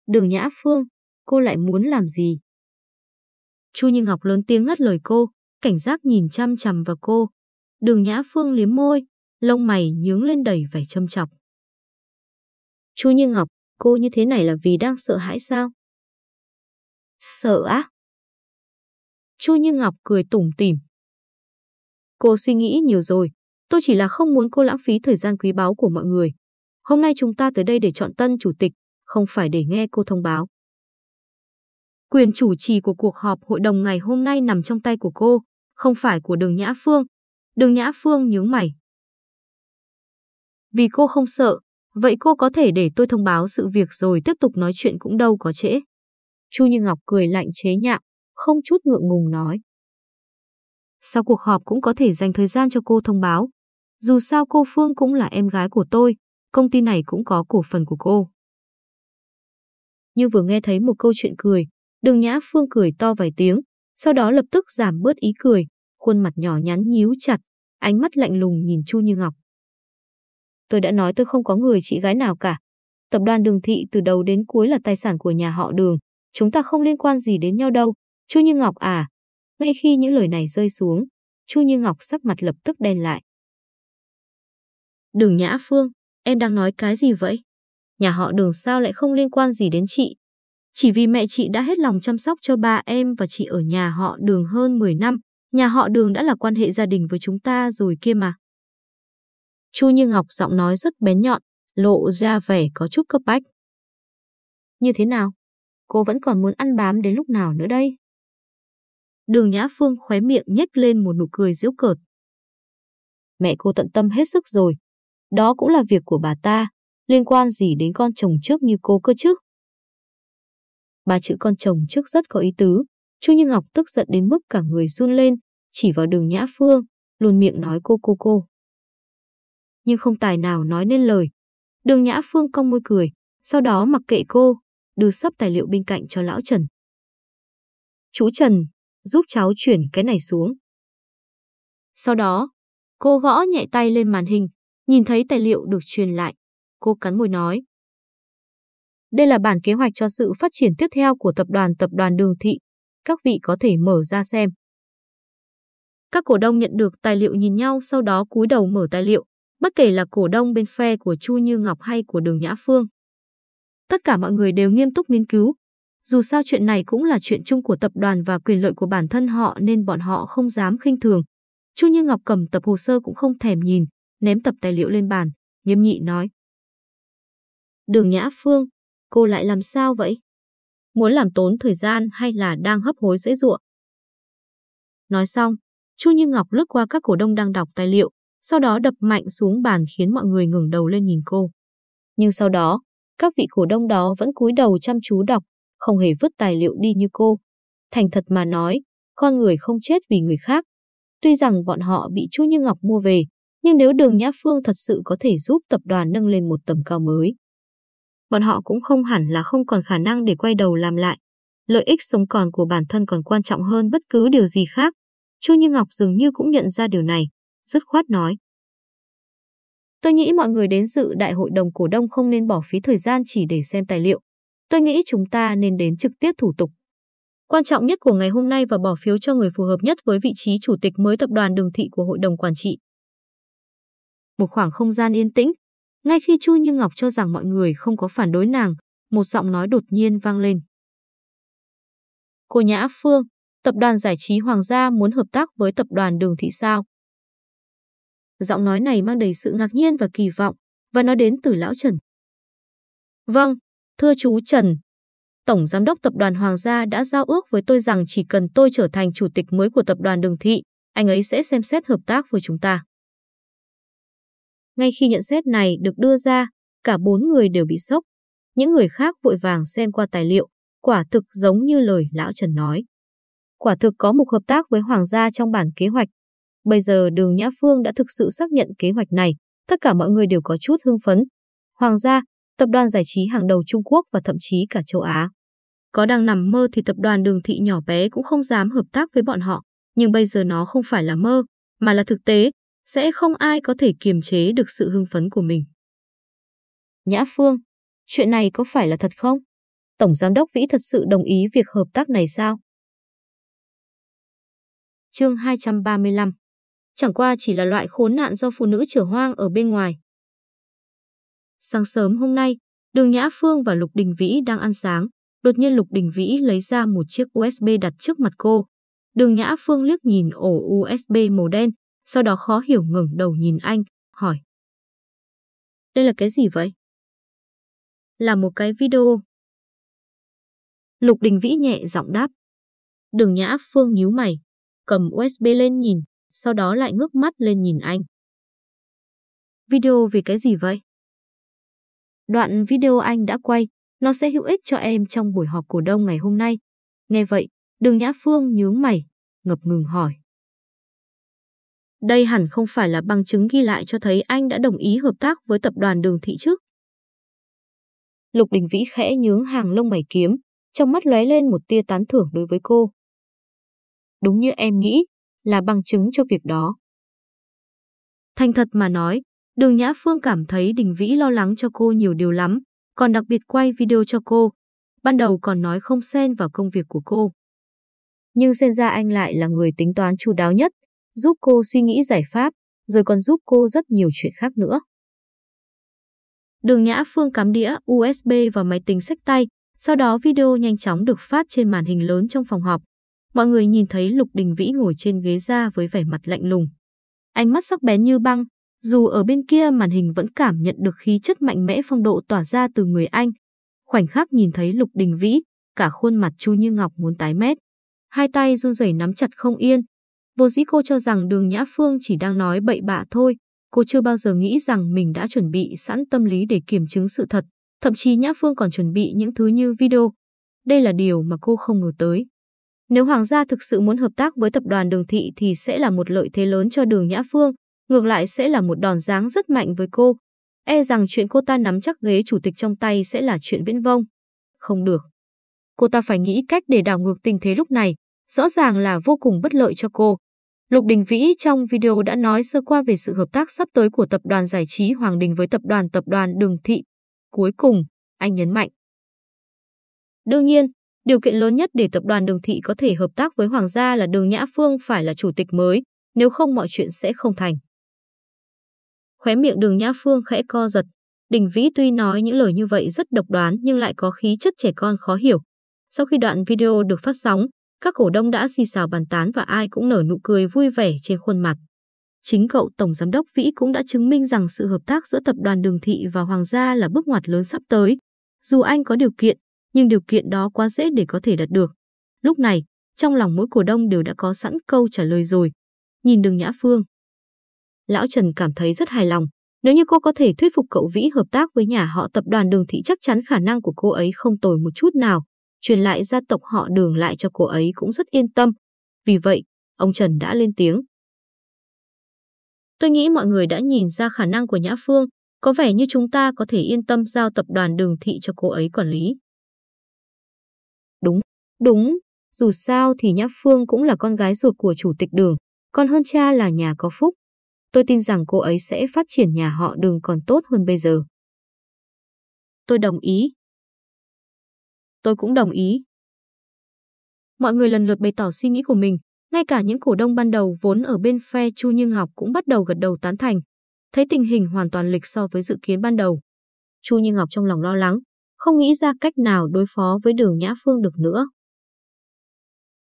Đường Nhã Phương, cô lại muốn làm gì? Chu Như Ngọc lớn tiếng ngắt lời cô, cảnh giác nhìn chăm chằm vào cô. Đường Nhã Phương liếm môi, lông mày nhướng lên đầy vẻ châm chọc. Chu Như Ngọc, cô như thế này là vì đang sợ hãi sao? Sợ á? Chu Như Ngọc cười tủm tỉm. Cô suy nghĩ nhiều rồi, tôi chỉ là không muốn cô lãng phí thời gian quý báu của mọi người. Hôm nay chúng ta tới đây để chọn tân chủ tịch, không phải để nghe cô thông báo. Quyền chủ trì của cuộc họp hội đồng ngày hôm nay nằm trong tay của cô, không phải của đường Nhã Phương. Đường Nhã Phương nhướng mày. Vì cô không sợ, vậy cô có thể để tôi thông báo sự việc rồi tiếp tục nói chuyện cũng đâu có trễ. Chu Như Ngọc cười lạnh chế nhạo, không chút ngượng ngùng nói. Sau cuộc họp cũng có thể dành thời gian cho cô thông báo. Dù sao cô Phương cũng là em gái của tôi, công ty này cũng có cổ phần của cô. Như vừa nghe thấy một câu chuyện cười, đường Nhã Phương cười to vài tiếng, sau đó lập tức giảm bớt ý cười, khuôn mặt nhỏ nhắn nhíu chặt, ánh mắt lạnh lùng nhìn Chu Như Ngọc. Tôi đã nói tôi không có người chị gái nào cả. Tập đoàn Đường Thị từ đầu đến cuối là tài sản của nhà họ Đường, chúng ta không liên quan gì đến nhau đâu. Chu Như Ngọc à? Ngay khi những lời này rơi xuống, Chu Như Ngọc sắc mặt lập tức đen lại. Đường Nhã Phương, em đang nói cái gì vậy? Nhà họ Đường sao lại không liên quan gì đến chị? Chỉ vì mẹ chị đã hết lòng chăm sóc cho ba em và chị ở nhà họ Đường hơn 10 năm, nhà họ Đường đã là quan hệ gia đình với chúng ta rồi kia mà. Chu Như Ngọc giọng nói rất bén nhọn, lộ ra vẻ có chút cấp bách. Như thế nào? Cô vẫn còn muốn ăn bám đến lúc nào nữa đây? Đường Nhã Phương khóe miệng nhếch lên một nụ cười giễu cợt. Mẹ cô tận tâm hết sức rồi. Đó cũng là việc của bà ta, liên quan gì đến con chồng trước như cô cơ chứ? Ba chữ con chồng trước rất có ý tứ. Chu Như Ngọc tức giận đến mức cả người run lên, chỉ vào đường Nhã Phương, luôn miệng nói cô cô cô. Nhưng không tài nào nói nên lời. Đường Nhã Phương cong môi cười, sau đó mặc kệ cô, đưa sắp tài liệu bên cạnh cho lão Trần. Chú Trần, giúp cháu chuyển cái này xuống. Sau đó, cô gõ nhẹ tay lên màn hình, nhìn thấy tài liệu được truyền lại. Cô cắn môi nói. Đây là bản kế hoạch cho sự phát triển tiếp theo của tập đoàn tập đoàn Đường Thị. Các vị có thể mở ra xem. Các cổ đông nhận được tài liệu nhìn nhau sau đó cúi đầu mở tài liệu, bất kể là cổ đông bên phe của Chu Như Ngọc hay của Đường Nhã Phương. Tất cả mọi người đều nghiêm túc nghiên cứu. Dù sao chuyện này cũng là chuyện chung của tập đoàn và quyền lợi của bản thân họ nên bọn họ không dám khinh thường. Chu Như Ngọc cầm tập hồ sơ cũng không thèm nhìn, ném tập tài liệu lên bàn, nghiêm nghị nói. Đường Nhã Phương, cô lại làm sao vậy? Muốn làm tốn thời gian hay là đang hấp hối dễ dụa? Nói xong, Chu Như Ngọc lướt qua các cổ đông đang đọc tài liệu, sau đó đập mạnh xuống bàn khiến mọi người ngừng đầu lên nhìn cô. Nhưng sau đó, các vị cổ đông đó vẫn cúi đầu chăm chú đọc, không hề vứt tài liệu đi như cô. Thành thật mà nói, con người không chết vì người khác. Tuy rằng bọn họ bị Chu Như Ngọc mua về, nhưng nếu Đường Nhã Phương thật sự có thể giúp tập đoàn nâng lên một tầm cao mới, bọn họ cũng không hẳn là không còn khả năng để quay đầu làm lại. Lợi ích sống còn của bản thân còn quan trọng hơn bất cứ điều gì khác. Chu Như Ngọc dường như cũng nhận ra điều này, dứt khoát nói. Tôi nghĩ mọi người đến dự đại hội đồng cổ đông không nên bỏ phí thời gian chỉ để xem tài liệu. Tôi nghĩ chúng ta nên đến trực tiếp thủ tục. Quan trọng nhất của ngày hôm nay và bỏ phiếu cho người phù hợp nhất với vị trí chủ tịch mới tập đoàn đường thị của hội đồng quản trị. Một khoảng không gian yên tĩnh, ngay khi Chu Như Ngọc cho rằng mọi người không có phản đối nàng, một giọng nói đột nhiên vang lên. Cô Nhã Phương, tập đoàn giải trí Hoàng gia muốn hợp tác với tập đoàn Đường Thị sao? Giọng nói này mang đầy sự ngạc nhiên và kỳ vọng, và nó đến từ Lão Trần. Vâng, thưa chú Trần. Tổng Giám đốc Tập đoàn Hoàng gia đã giao ước với tôi rằng chỉ cần tôi trở thành chủ tịch mới của Tập đoàn Đường Thị, anh ấy sẽ xem xét hợp tác với chúng ta. Ngay khi nhận xét này được đưa ra, cả bốn người đều bị sốc. Những người khác vội vàng xem qua tài liệu, quả thực giống như lời Lão Trần nói. Quả thực có một hợp tác với Hoàng gia trong bản kế hoạch. Bây giờ đường Nhã Phương đã thực sự xác nhận kế hoạch này, tất cả mọi người đều có chút hưng phấn. Hoàng gia, tập đoàn giải trí hàng đầu Trung Quốc và thậm chí cả châu Á. Có đang nằm mơ thì tập đoàn đường thị nhỏ bé cũng không dám hợp tác với bọn họ, nhưng bây giờ nó không phải là mơ, mà là thực tế, sẽ không ai có thể kiềm chế được sự hưng phấn của mình. Nhã Phương, chuyện này có phải là thật không? Tổng Giám đốc Vĩ thật sự đồng ý việc hợp tác này sao? Chương 235 Chẳng qua chỉ là loại khốn nạn do phụ nữ trở hoang ở bên ngoài. Sáng sớm hôm nay, Đường Nhã Phương và Lục Đình Vĩ đang ăn sáng. Đột nhiên Lục Đình Vĩ lấy ra một chiếc USB đặt trước mặt cô. Đường Nhã Phương liếc nhìn ổ USB màu đen, sau đó khó hiểu ngẩng đầu nhìn anh, hỏi. Đây là cái gì vậy? Là một cái video. Lục Đình Vĩ nhẹ giọng đáp. Đường Nhã Phương nhíu mày, cầm USB lên nhìn, sau đó lại ngước mắt lên nhìn anh. Video về cái gì vậy? Đoạn video anh đã quay, nó sẽ hữu ích cho em trong buổi họp cổ đông ngày hôm nay. Nghe vậy, đường Nhã Phương nhướng mày, ngập ngừng hỏi. Đây hẳn không phải là bằng chứng ghi lại cho thấy anh đã đồng ý hợp tác với tập đoàn đường thị chứ. Lục Đình Vĩ khẽ nhướng hàng lông mày kiếm, trong mắt lóe lên một tia tán thưởng đối với cô. Đúng như em nghĩ, là bằng chứng cho việc đó. Thành thật mà nói, đường Nhã Phương cảm thấy Đình Vĩ lo lắng cho cô nhiều điều lắm, còn đặc biệt quay video cho cô. Ban đầu còn nói không xen vào công việc của cô. Nhưng xem ra anh lại là người tính toán chu đáo nhất, giúp cô suy nghĩ giải pháp, rồi còn giúp cô rất nhiều chuyện khác nữa. Đường Nhã Phương cắm đĩa USB vào máy tính sách tay, sau đó video nhanh chóng được phát trên màn hình lớn trong phòng họp. Mọi người nhìn thấy Lục Đình Vĩ ngồi trên ghế ra với vẻ mặt lạnh lùng. Ánh mắt sắc bén như băng, dù ở bên kia màn hình vẫn cảm nhận được khí chất mạnh mẽ phong độ tỏa ra từ người anh. Khoảnh khắc nhìn thấy Lục Đình Vĩ, cả khuôn mặt Chu Như Ngọc muốn tái mét. Hai tay run rẩy nắm chặt không yên. Vô dĩ cô cho rằng đường Nhã Phương chỉ đang nói bậy bạ thôi. Cô chưa bao giờ nghĩ rằng mình đã chuẩn bị sẵn tâm lý để kiểm chứng sự thật. Thậm chí Nhã Phương còn chuẩn bị những thứ như video. Đây là điều mà cô không ngờ tới. Nếu Hoàng gia thực sự muốn hợp tác với tập đoàn Đường Thị thì sẽ là một lợi thế lớn cho Đường Nhã Phương, ngược lại sẽ là một đòn giáng rất mạnh với cô. E rằng chuyện cô ta nắm chắc ghế chủ tịch trong tay sẽ là chuyện viễn vông. Không được. Cô ta phải nghĩ cách để đảo ngược tình thế lúc này, rõ ràng là vô cùng bất lợi cho cô. Lục Đình Vĩ trong video đã nói sơ qua về sự hợp tác sắp tới của tập đoàn giải trí Hoàng Đình với tập đoàn tập đoàn Đường Thị. Cuối cùng, anh nhấn mạnh. Đương nhiên, điều kiện lớn nhất để tập đoàn Đường Thị có thể hợp tác với Hoàng gia là Đường Nhã Phương phải là chủ tịch mới, nếu không mọi chuyện sẽ không thành. Khóe miệng đường Nhã Phương khẽ co giật. Đình Vĩ tuy nói những lời như vậy rất độc đoán nhưng lại có khí chất trẻ con khó hiểu. Sau khi đoạn video được phát sóng, các cổ đông đã xì xào bàn tán và ai cũng nở nụ cười vui vẻ trên khuôn mặt. Chính cậu Tổng Giám đốc Vĩ cũng đã chứng minh rằng sự hợp tác giữa tập đoàn Đường Thị và Hoàng gia là bước ngoặt lớn sắp tới. Dù anh có điều kiện, nhưng điều kiện đó quá dễ để có thể đạt được. Lúc này, trong lòng mỗi cổ đông đều đã có sẵn câu trả lời rồi. Nhìn đường Nhã Phương, Lão Trần cảm thấy rất hài lòng. Nếu như cô có thể thuyết phục cậu Vĩ hợp tác với nhà họ tập đoàn đường thị chắc chắn khả năng của cô ấy không tồi một chút nào. Truyền lại gia tộc họ đường lại cho cô ấy cũng rất yên tâm. Vì vậy, ông Trần đã lên tiếng. Tôi nghĩ mọi người đã nhìn ra khả năng của Nhã Phương, có vẻ như chúng ta có thể yên tâm giao tập đoàn đường thị cho cô ấy quản lý. Đúng, đúng, dù sao thì Nhã Phương cũng là con gái ruột của chủ tịch đường, còn hơn cha là nhà có phúc tôi tin rằng cô ấy sẽ phát triển nhà họ đường còn tốt hơn bây giờ. Tôi đồng ý. Tôi cũng đồng ý. Mọi người lần lượt bày tỏ suy nghĩ của mình, ngay cả những cổ đông ban đầu vốn ở bên phe Chu Như Ngọc cũng bắt đầu gật đầu tán thành, thấy tình hình hoàn toàn lịch so với dự kiến ban đầu. Chu Như Ngọc trong lòng lo lắng, không nghĩ ra cách nào đối phó với đường Nhã Phương được nữa.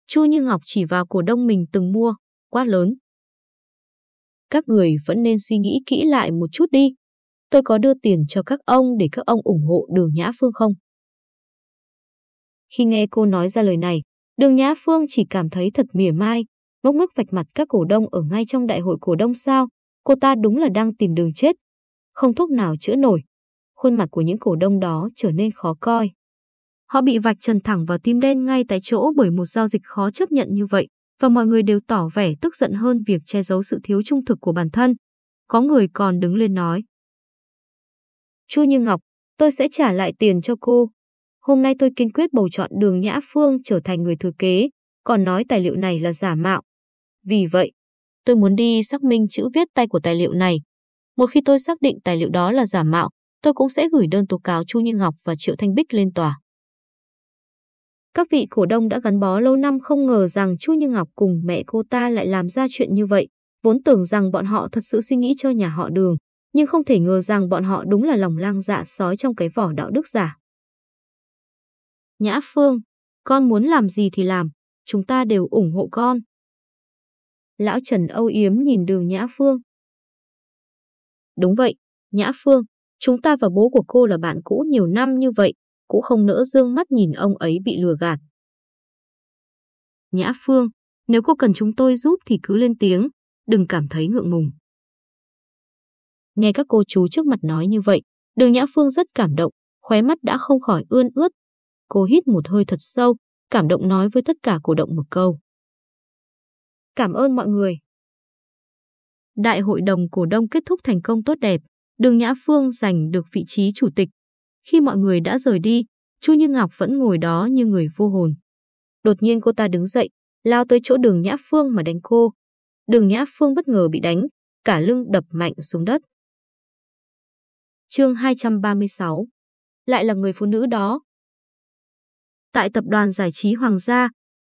Chu Như Ngọc chỉ vào cổ đông mình từng mua, quá lớn các người vẫn nên suy nghĩ kỹ lại một chút đi. Tôi có đưa tiền cho các ông để các ông ủng hộ đường Nhã Phương không? Khi nghe cô nói ra lời này, đường Nhã Phương chỉ cảm thấy thật mỉa mai, ngốc mức vạch mặt các cổ đông ở ngay trong đại hội cổ đông sao, cô ta đúng là đang tìm đường chết. Không thuốc nào chữa nổi. khuôn mặt của những cổ đông đó trở nên khó coi. Họ bị vạch trần thẳng vào tim đen ngay tại chỗ bởi một giao dịch khó chấp nhận như vậy, và mọi người đều tỏ vẻ tức giận hơn việc che giấu sự thiếu trung thực của bản thân. Có người còn đứng lên nói. Chu Như Ngọc, tôi sẽ trả lại tiền cho cô. Hôm nay tôi kiên quyết bầu chọn đường Nhã Phương trở thành người thừa kế, còn nói tài liệu này là giả mạo. Vì vậy, tôi muốn đi xác minh chữ viết tay của tài liệu này. Một khi tôi xác định tài liệu đó là giả mạo, tôi cũng sẽ gửi đơn tố cáo Chu Như Ngọc và Triệu Thanh Bích lên tòa. Các vị cổ đông đã gắn bó lâu năm không ngờ rằng Chu Như Ngọc cùng mẹ cô ta lại làm ra chuyện như vậy, vốn tưởng rằng bọn họ thật sự suy nghĩ cho nhà họ đường, nhưng không thể ngờ rằng bọn họ đúng là lòng lang dạ sói trong cái vỏ đạo đức giả. Nhã Phương, con muốn làm gì thì làm, chúng ta đều ủng hộ con. Lão Trần âu yếm nhìn đường Nhã Phương. Đúng vậy, Nhã Phương, chúng ta và bố của cô là bạn cũ nhiều năm như vậy, cũng không nỡ dương mắt nhìn ông ấy bị lừa gạt. Nhã Phương, nếu cô cần chúng tôi giúp thì cứ lên tiếng, đừng cảm thấy ngượng ngùng. Nghe các cô chú trước mặt nói như vậy, đường Nhã Phương rất cảm động, khóe mắt đã không khỏi ươn ướt. Cô hít một hơi thật sâu, cảm động nói với tất cả cổ động một câu. Cảm ơn mọi người. Đại hội đồng cổ đông kết thúc thành công tốt đẹp, đường Nhã Phương giành được vị trí chủ tịch. Khi mọi người đã rời đi, Chu Như Ngọc vẫn ngồi đó như người vô hồn. Đột nhiên cô ta đứng dậy, lao tới chỗ đường Nhã Phương mà đánh cô. Đường Nhã Phương bất ngờ bị đánh, cả lưng đập mạnh xuống đất. Chương 236 Lại là người phụ nữ đó. Tại tập đoàn giải trí Hoàng gia,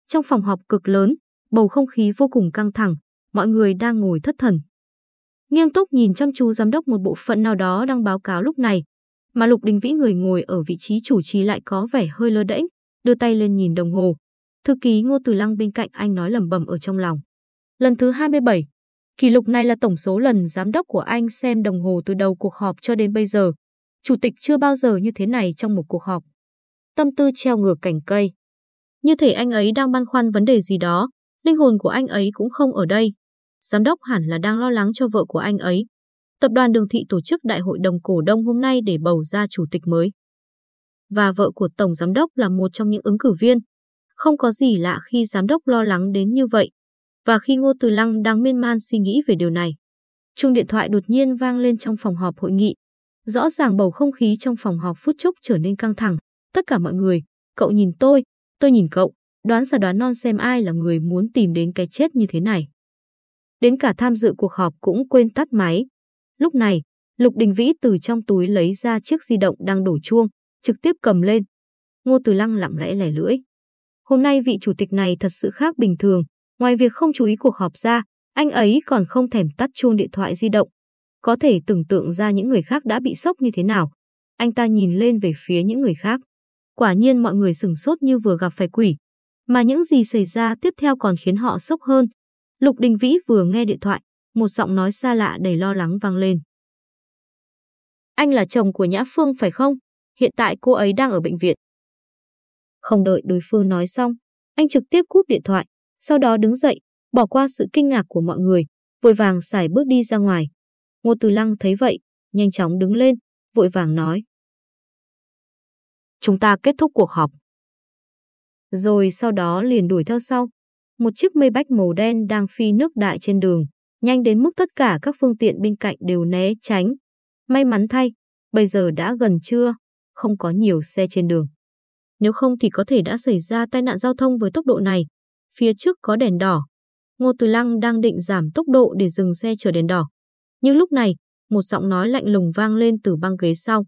trong phòng họp cực lớn, bầu không khí vô cùng căng thẳng, mọi người đang ngồi thất thần. Nghiêm túc nhìn chăm chú giám đốc một bộ phận nào đó đang báo cáo lúc này, mà Lục Đình Vĩ người ngồi ở vị trí chủ trì lại có vẻ hơi lơ đễnh, đưa tay lên nhìn đồng hồ. Thư ký Ngô Từ Lăng bên cạnh anh nói lẩm bẩm ở trong lòng. Lần thứ 27, kỷ lục này là tổng số lần giám đốc của anh xem đồng hồ từ đầu cuộc họp cho đến bây giờ. Chủ tịch chưa bao giờ như thế này trong một cuộc họp. Tâm tư treo ngược cành cây. Như thể anh ấy đang băn khoăn vấn đề gì đó, linh hồn của anh ấy cũng không ở đây. Giám đốc hẳn là đang lo lắng cho vợ của anh ấy. Tập đoàn Đường Thị tổ chức đại hội đồng cổ đông hôm nay để bầu ra chủ tịch mới. Và vợ của Tổng Giám đốc là một trong những ứng cử viên. Không có gì lạ khi Giám đốc lo lắng đến như vậy. Và khi Ngô Từ Lăng đang miên man suy nghĩ về điều này. Chuông điện thoại đột nhiên vang lên trong phòng họp hội nghị. Rõ ràng bầu không khí trong phòng họp phút chốc trở nên căng thẳng. Tất cả mọi người, cậu nhìn tôi, tôi nhìn cậu, đoán ra đoán non xem ai là người muốn tìm đến cái chết như thế này. Đến cả tham dự cuộc họp cũng quên tắt máy. Lúc này, Lục Đình Vĩ từ trong túi lấy ra chiếc di động đang đổ chuông, trực tiếp cầm lên. Ngô Từ Lăng lặng lẽ lẻ lưỡi. Hôm nay vị chủ tịch này thật sự khác bình thường, ngoài việc không chú ý cuộc họp ra, anh ấy còn không thèm tắt chuông điện thoại di động. Có thể tưởng tượng ra những người khác đã bị sốc như thế nào. Anh ta nhìn lên về phía những người khác. Quả nhiên mọi người sửng sốt như vừa gặp phải quỷ. Mà những gì xảy ra tiếp theo còn khiến họ sốc hơn. Lục Đình Vĩ vừa nghe điện thoại, một giọng nói xa lạ đầy lo lắng vang lên. Anh là chồng của Nhã Phương phải không? Hiện tại cô ấy đang ở bệnh viện. Không đợi đối phương nói xong, anh trực tiếp cúp điện thoại, sau đó đứng dậy, bỏ qua sự kinh ngạc của mọi người, vội vàng xài bước đi ra ngoài. Ngô Từ Lăng thấy vậy, nhanh chóng đứng lên, vội vàng nói. Chúng ta kết thúc cuộc họp. Rồi sau đó liền đuổi theo sau. Một chiếc mây bách màu đen đang phi nước đại trên đường, nhanh đến mức tất cả các phương tiện bên cạnh đều né tránh. May mắn thay, bây giờ đã gần trưa, không có nhiều xe trên đường. Nếu không thì có thể đã xảy ra tai nạn giao thông với tốc độ này. Phía trước có đèn đỏ. Ngô Từ Lăng đang định giảm tốc độ để dừng xe chờ đèn đỏ. Nhưng lúc này, một giọng nói lạnh lùng vang lên từ băng ghế sau.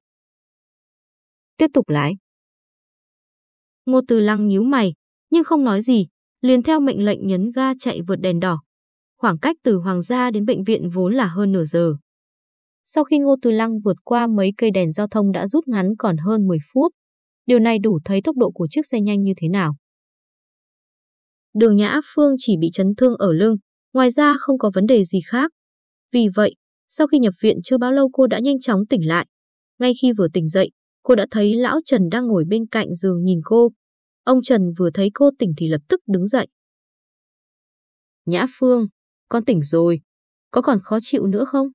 Tiếp tục lái. Ngô Từ Lăng nhíu mày, nhưng không nói gì, liền theo mệnh lệnh nhấn ga chạy vượt đèn đỏ. Khoảng cách từ Hoàng gia đến bệnh viện vốn là hơn nửa giờ. Sau khi Ngô Từ Lăng vượt qua mấy cây đèn giao thông đã rút ngắn còn hơn 10 phút. Điều này đủ thấy tốc độ của chiếc xe nhanh như thế nào. Đường Nhã Phương chỉ bị chấn thương ở lưng, ngoài ra không có vấn đề gì khác. Vì vậy, sau khi nhập viện chưa bao lâu cô đã nhanh chóng tỉnh lại. Ngay khi vừa tỉnh dậy, cô đã thấy lão Trần đang ngồi bên cạnh giường nhìn cô. Ông Trần vừa thấy cô tỉnh thì lập tức đứng dậy. Nhã Phương, con tỉnh rồi, có còn khó chịu nữa không?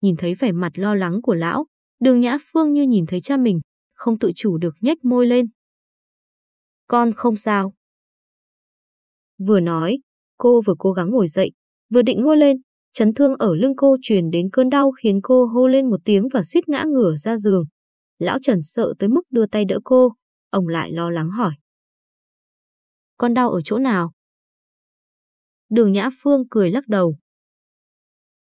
Nhìn thấy vẻ mặt lo lắng của lão, Đường Nhã Phương như nhìn thấy cha mình, không tự chủ được nhếch môi lên. Con không sao. Vừa nói, cô vừa cố gắng ngồi dậy, vừa định ngồi lên, chấn thương ở lưng cô truyền đến cơn đau khiến cô hô lên một tiếng và suýt ngã ngửa ra giường. Lão Trần sợ tới mức đưa tay đỡ cô, ông lại lo lắng hỏi. Con đau ở chỗ nào? Đường Nhã Phương cười lắc đầu.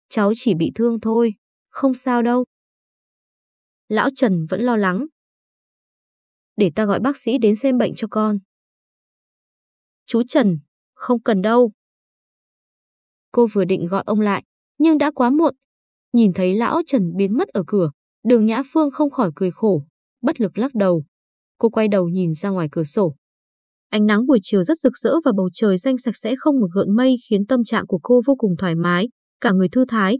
Cháu chỉ bị thương thôi, không sao đâu. Lão Trần vẫn lo lắng. Để ta gọi bác sĩ đến xem bệnh cho con. Chú Trần, không cần đâu. Cô vừa định gọi ông lại, nhưng đã quá muộn. Nhìn thấy lão Trần biến mất ở cửa, đường Nhã Phương không khỏi cười khổ, bất lực lắc đầu. Cô quay đầu nhìn ra ngoài cửa sổ. Ánh nắng buổi chiều rất rực rỡ và bầu trời xanh sạch sẽ không một gợn mây khiến tâm trạng của cô vô cùng thoải mái, cả người thư thái.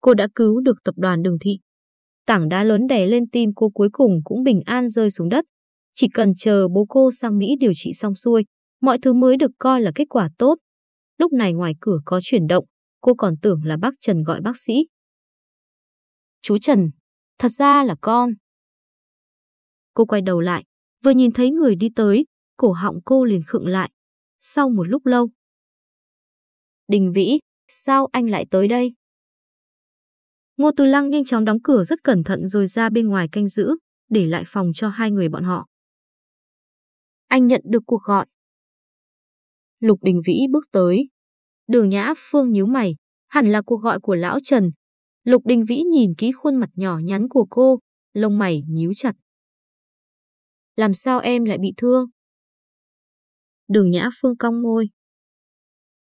Cô đã cứu được tập đoàn đường thị. Tảng đá lớn đè lên tim cô cuối cùng cũng bình an rơi xuống đất. Chỉ cần chờ bố cô sang Mỹ điều trị xong xuôi, mọi thứ mới được coi là kết quả tốt. Lúc này ngoài cửa có chuyển động, cô còn tưởng là bác Trần gọi bác sĩ. Chú Trần, thật ra là con. Cô quay đầu lại, vừa nhìn thấy người đi tới, cổ họng cô liền khựng lại. Sau một lúc lâu. Đình Vĩ, sao anh lại tới đây? Ngô Từ Lăng nhanh chóng đóng cửa rất cẩn thận rồi ra bên ngoài canh giữ, để lại phòng cho hai người bọn họ. Anh nhận được cuộc gọi. Lục Đình Vĩ bước tới. Đường Nhã Phương nhíu mày, hẳn là cuộc gọi của lão Trần. Lục Đình Vĩ nhìn kỹ khuôn mặt nhỏ nhắn của cô, lông mày nhíu chặt. Làm sao em lại bị thương? Đường Nhã Phương cong môi.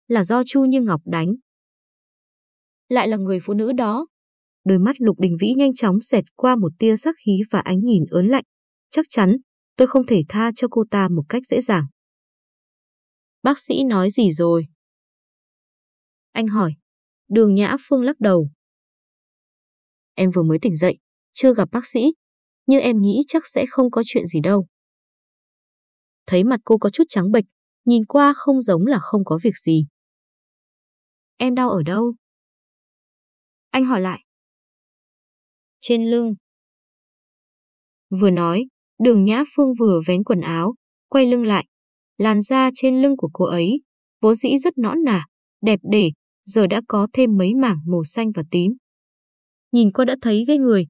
Là do Chu Như Ngọc đánh. Lại là người phụ nữ đó. Đôi mắt Lục Đình Vĩ nhanh chóng xẹt qua một tia sắc khí và ánh nhìn ớn lạnh. Chắc chắn, tôi không thể tha cho cô ta một cách dễ dàng. Bác sĩ nói gì rồi? Anh hỏi. Đường Nhã Phương lắc đầu. Em vừa mới tỉnh dậy, chưa gặp bác sĩ, nhưng em nghĩ chắc sẽ không có chuyện gì đâu. Thấy mặt cô có chút trắng bệch, nhìn qua không giống là không có việc gì. Em đau ở đâu? Anh hỏi lại. Trên lưng. Vừa nói, đường Nhã Phương vừa vén quần áo, quay lưng lại. Làn da trên lưng của cô ấy, vốn dĩ rất nõn nà, đẹp để, giờ đã có thêm mấy mảng màu xanh và tím. Nhìn qua đã thấy gây người.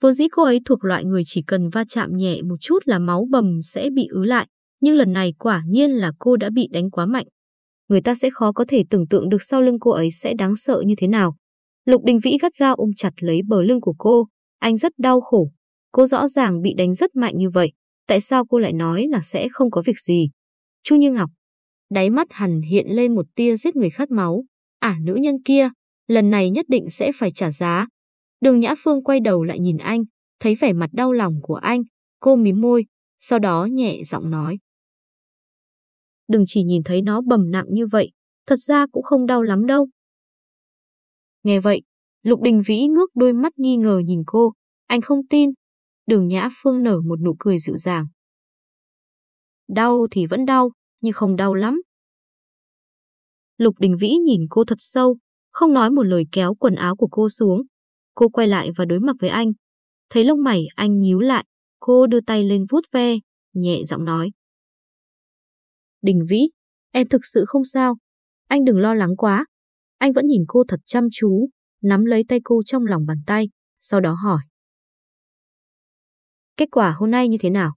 Vốn dĩ cô ấy thuộc loại người chỉ cần va chạm nhẹ một chút là máu bầm sẽ bị ứ lại, nhưng lần này quả nhiên là cô đã bị đánh quá mạnh. Người ta sẽ khó có thể tưởng tượng được sau lưng cô ấy sẽ đáng sợ như thế nào. Lục Đình Vĩ gắt gao ôm chặt lấy bờ lưng của cô, anh rất đau khổ. Cô rõ ràng bị đánh rất mạnh như vậy, tại sao cô lại nói là sẽ không có việc gì? Chu Như Ngọc, đáy mắt hằn hiện lên một tia giết người khát máu. À nữ nhân kia, lần này nhất định sẽ phải trả giá. Đường Nhã Phương quay đầu lại nhìn anh, thấy vẻ mặt đau lòng của anh, cô mím môi, sau đó nhẹ giọng nói. Đừng chỉ nhìn thấy nó bầm nặng như vậy, thật ra cũng không đau lắm đâu. Nghe vậy, Lục Đình Vĩ ngước đôi mắt nghi ngờ nhìn cô, anh không tin. Đường Nhã Phương nở một nụ cười dịu dàng. Đau thì vẫn đau, nhưng không đau lắm. Lục Đình Vĩ nhìn cô thật sâu, không nói một lời kéo quần áo của cô xuống. Cô quay lại và đối mặt với anh. Thấy lông mày anh nhíu lại, cô đưa tay lên vuốt ve, nhẹ giọng nói. Đình Vĩ, em thực sự không sao. Anh đừng lo lắng quá. Anh vẫn nhìn cô thật chăm chú, nắm lấy tay cô trong lòng bàn tay, sau đó hỏi. Kết quả hôm nay như thế nào?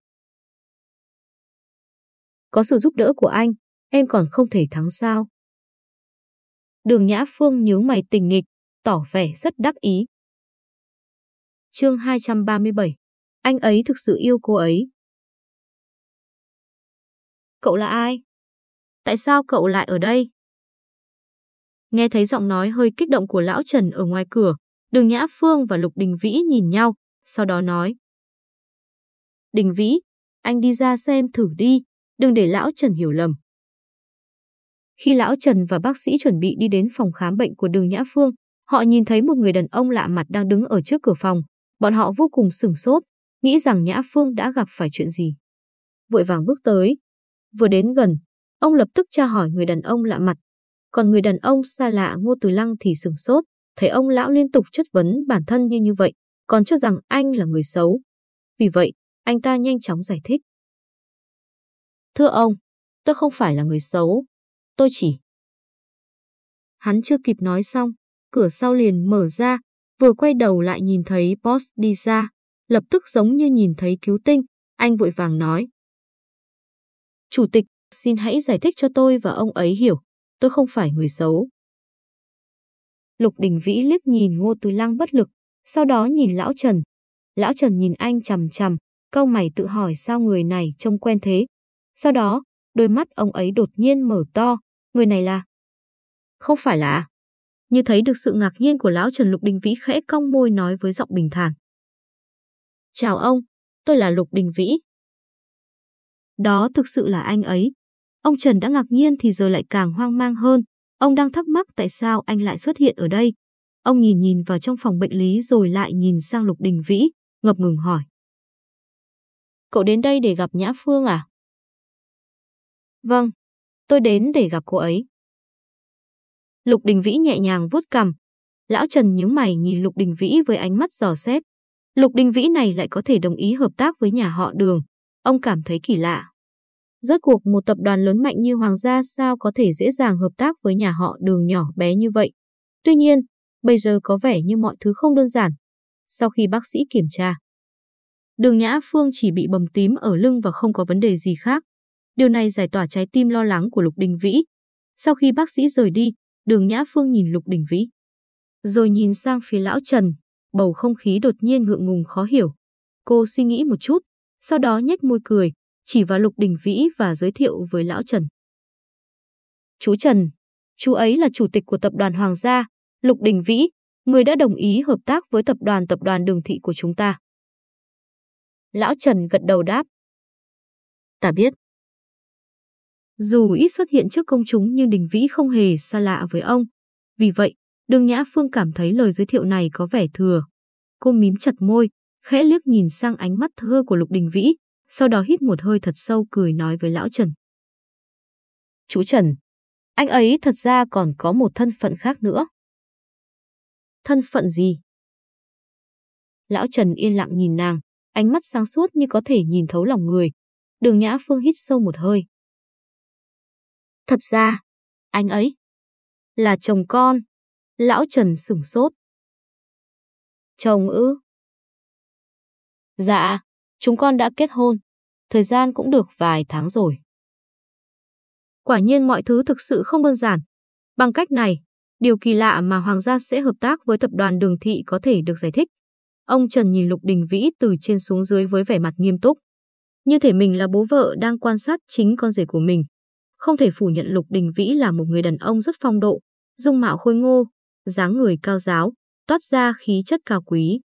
Có sự giúp đỡ của anh, em còn không thể thắng sao? Đường Nhã Phương nhớ mày tình nghịch, tỏ vẻ rất đắc ý. Chương 237 Anh ấy thực sự yêu cô ấy. Cậu là ai? Tại sao cậu lại ở đây? Nghe thấy giọng nói hơi kích động của lão Trần ở ngoài cửa, đường Nhã Phương và Lục Đình Vĩ nhìn nhau, sau đó nói. Đình Vĩ, anh đi ra xem thử đi, đừng để lão Trần hiểu lầm. Khi lão Trần và bác sĩ chuẩn bị đi đến phòng khám bệnh của đường Nhã Phương, họ nhìn thấy một người đàn ông lạ mặt đang đứng ở trước cửa phòng. Bọn họ vô cùng sửng sốt, nghĩ rằng Nhã Phương đã gặp phải chuyện gì. Vội vàng bước tới. Vừa đến gần, ông lập tức tra hỏi người đàn ông lạ mặt. Còn người đàn ông xa lạ Ngô Từ Lăng thì sửng sốt, thấy ông lão liên tục chất vấn bản thân như như vậy, còn cho rằng anh là người xấu. Vì vậy, anh ta nhanh chóng giải thích. Thưa ông, tôi không phải là người xấu. Tôi chỉ... Hắn chưa kịp nói xong, cửa sau liền mở ra, vừa quay đầu lại nhìn thấy boss đi ra, lập tức giống như nhìn thấy cứu tinh, anh vội vàng nói. Chủ tịch, xin hãy giải thích cho tôi và ông ấy hiểu, tôi không phải người xấu. Lục Đình Vĩ liếc nhìn Ngô Từ Lăng bất lực, sau đó nhìn Lão Trần. Lão Trần nhìn anh chằm chằm, câu mày tự hỏi sao người này trông quen thế. Sau đó, đôi mắt ông ấy đột nhiên mở to, người này là... Không phải là... À? Như thấy được sự ngạc nhiên của Lão Trần Lục Đình Vĩ khẽ cong môi nói với giọng bình thản. Chào ông, tôi là Lục Đình Vĩ. Đó thực sự là anh ấy. Ông Trần đã ngạc nhiên thì giờ lại càng hoang mang hơn. Ông đang thắc mắc tại sao anh lại xuất hiện ở đây. Ông nhìn nhìn vào trong phòng bệnh lý rồi lại nhìn sang Lục Đình Vĩ, ngập ngừng hỏi. Cậu đến đây để gặp Nhã Phương à? Vâng, tôi đến để gặp cô ấy. Lục Đình Vĩ nhẹ nhàng vuốt cằm. Lão Trần nhướng mày nhìn Lục Đình Vĩ với ánh mắt dò xét. Lục Đình Vĩ này lại có thể đồng ý hợp tác với nhà họ đường. Ông cảm thấy kỳ lạ. Rốt cuộc một tập đoàn lớn mạnh như Hoàng gia sao có thể dễ dàng hợp tác với nhà họ đường nhỏ bé như vậy. Tuy nhiên, bây giờ có vẻ như mọi thứ không đơn giản. Sau khi bác sĩ kiểm tra, đường Nhã Phương chỉ bị bầm tím ở lưng và không có vấn đề gì khác. Điều này giải tỏa trái tim lo lắng của Lục Đình Vĩ. Sau khi bác sĩ rời đi, đường Nhã Phương nhìn Lục Đình Vĩ. Rồi nhìn sang phía lão Trần, bầu không khí đột nhiên ngượng ngùng khó hiểu. Cô suy nghĩ một chút, sau đó nhếch môi cười, chỉ vào Lục Đình Vĩ và giới thiệu với lão Trần. Chú Trần, chú ấy là chủ tịch của tập đoàn Hoàng gia, Lục Đình Vĩ, người đã đồng ý hợp tác với tập đoàn tập đoàn đường thị của chúng ta. Lão Trần gật đầu đáp. Ta biết. Dù ít xuất hiện trước công chúng nhưng Đình Vĩ không hề xa lạ với ông. Vì vậy, Đường Nhã Phương cảm thấy lời giới thiệu này có vẻ thừa. Cô mím chặt môi, khẽ liếc nhìn sang ánh mắt thơ của Lục Đình Vĩ, sau đó hít một hơi thật sâu cười nói với Lão Trần. Chú Trần, anh ấy thật ra còn có một thân phận khác nữa. Thân phận gì? Lão Trần yên lặng nhìn nàng, ánh mắt sáng suốt như có thể nhìn thấu lòng người. Đường Nhã Phương hít sâu một hơi. Thật ra, anh ấy là chồng con. Lão Trần sửng sốt. Chồng ư? Dạ, chúng con đã kết hôn. Thời gian cũng được vài tháng rồi. Quả nhiên mọi thứ thực sự không đơn giản. Bằng cách này, điều kỳ lạ mà Hoàng gia sẽ hợp tác với tập đoàn Đường Thị có thể được giải thích. Ông Trần nhìn Lục Đình Vĩ từ trên xuống dưới với vẻ mặt nghiêm túc. Như thể mình là bố vợ đang quan sát chính con rể của mình. Không thể phủ nhận Lục Đình Vĩ là một người đàn ông rất phong độ, dung mạo khôi ngô, dáng người cao giáo, toát ra khí chất cao quý.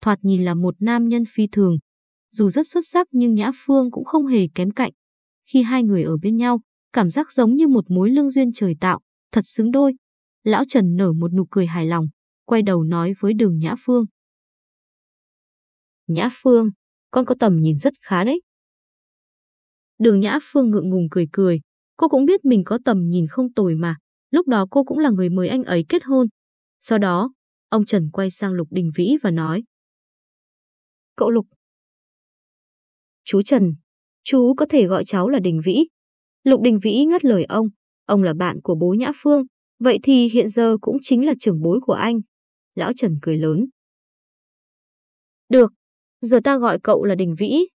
Thoạt nhìn là một nam nhân phi thường. Dù rất xuất sắc nhưng Nhã Phương cũng không hề kém cạnh. Khi hai người ở bên nhau, cảm giác giống như một mối lương duyên trời tạo, thật xứng đôi. Lão Trần nở một nụ cười hài lòng, quay đầu nói với đường Nhã Phương. Nhã Phương, con có tầm nhìn rất khá đấy. Đường Nhã Phương ngượng ngùng cười cười, cô cũng biết mình có tầm nhìn không tồi mà, Lúc đó cô cũng là người mời anh ấy kết hôn. Sau đó, ông Trần quay sang Lục Đình Vĩ và nói. Cậu Lục. Chú Trần, chú có thể gọi cháu là Đình Vĩ. Lục Đình Vĩ ngắt lời ông, ông là bạn của bố Nhã Phương, vậy thì hiện giờ cũng chính là trưởng bối của anh. Lão Trần cười lớn. Được, giờ ta gọi cậu là Đình Vĩ.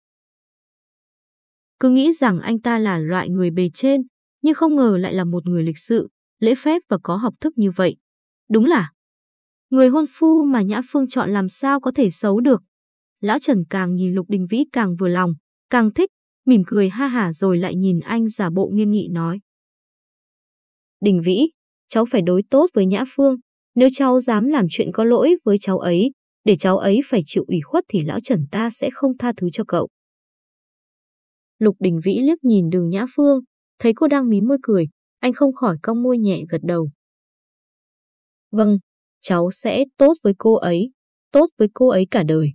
Cứ nghĩ rằng anh ta là loại người bề trên, nhưng không ngờ lại là một người lịch sự, lễ phép và có học thức như vậy. Đúng là người hôn phu mà Nhã Phương chọn làm sao có thể xấu được. Lão Trần càng nhìn Lục Đình Vĩ càng vừa lòng, càng thích, mỉm cười ha hả rồi lại nhìn anh giả bộ nghiêm nghị nói. Đình Vĩ, cháu phải đối tốt với Nhã Phương, nếu cháu dám làm chuyện có lỗi với cháu ấy, để cháu ấy phải chịu ủy khuất thì lão Trần ta sẽ không tha thứ cho cậu. Lục Đình Vĩ liếc nhìn đường Nhã Phương, thấy cô đang mím môi cười, anh không khỏi cong môi nhẹ gật đầu. Vâng, cháu sẽ tốt với cô ấy, tốt với cô ấy cả đời.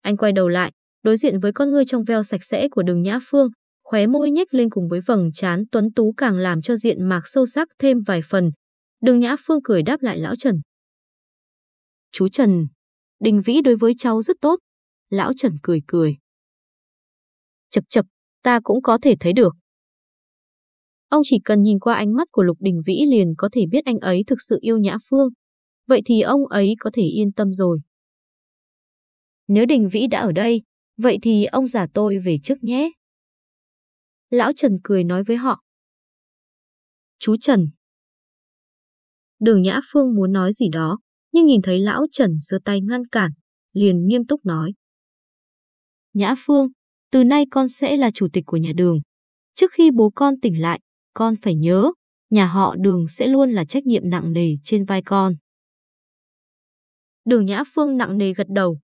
Anh quay đầu lại, đối diện với con ngươi trong veo sạch sẽ của đường Nhã Phương, khóe môi nhếch lên cùng với vầng trán tuấn tú càng làm cho diện mạc sâu sắc thêm vài phần. Đường Nhã Phương cười đáp lại lão Trần. Chú Trần, Đình Vĩ đối với cháu rất tốt. Lão Trần cười cười. Chật chật, ta cũng có thể thấy được. Ông chỉ cần nhìn qua ánh mắt của Lục Đình Vĩ liền có thể biết anh ấy thực sự yêu Nhã Phương. Vậy thì ông ấy có thể yên tâm rồi. Nếu Đình Vĩ đã ở đây, vậy thì ông giả tôi về trước nhé. Lão Trần cười nói với họ. Chú Trần. Đường Nhã Phương muốn nói gì đó, nhưng nhìn thấy Lão Trần giơ tay ngăn cản, liền nghiêm túc nói. Nhã Phương, từ nay con sẽ là chủ tịch của nhà đường. Trước khi bố con tỉnh lại, con phải nhớ, nhà họ đường sẽ luôn là trách nhiệm nặng nề trên vai con. Đường Nhã Phương nặng nề gật đầu.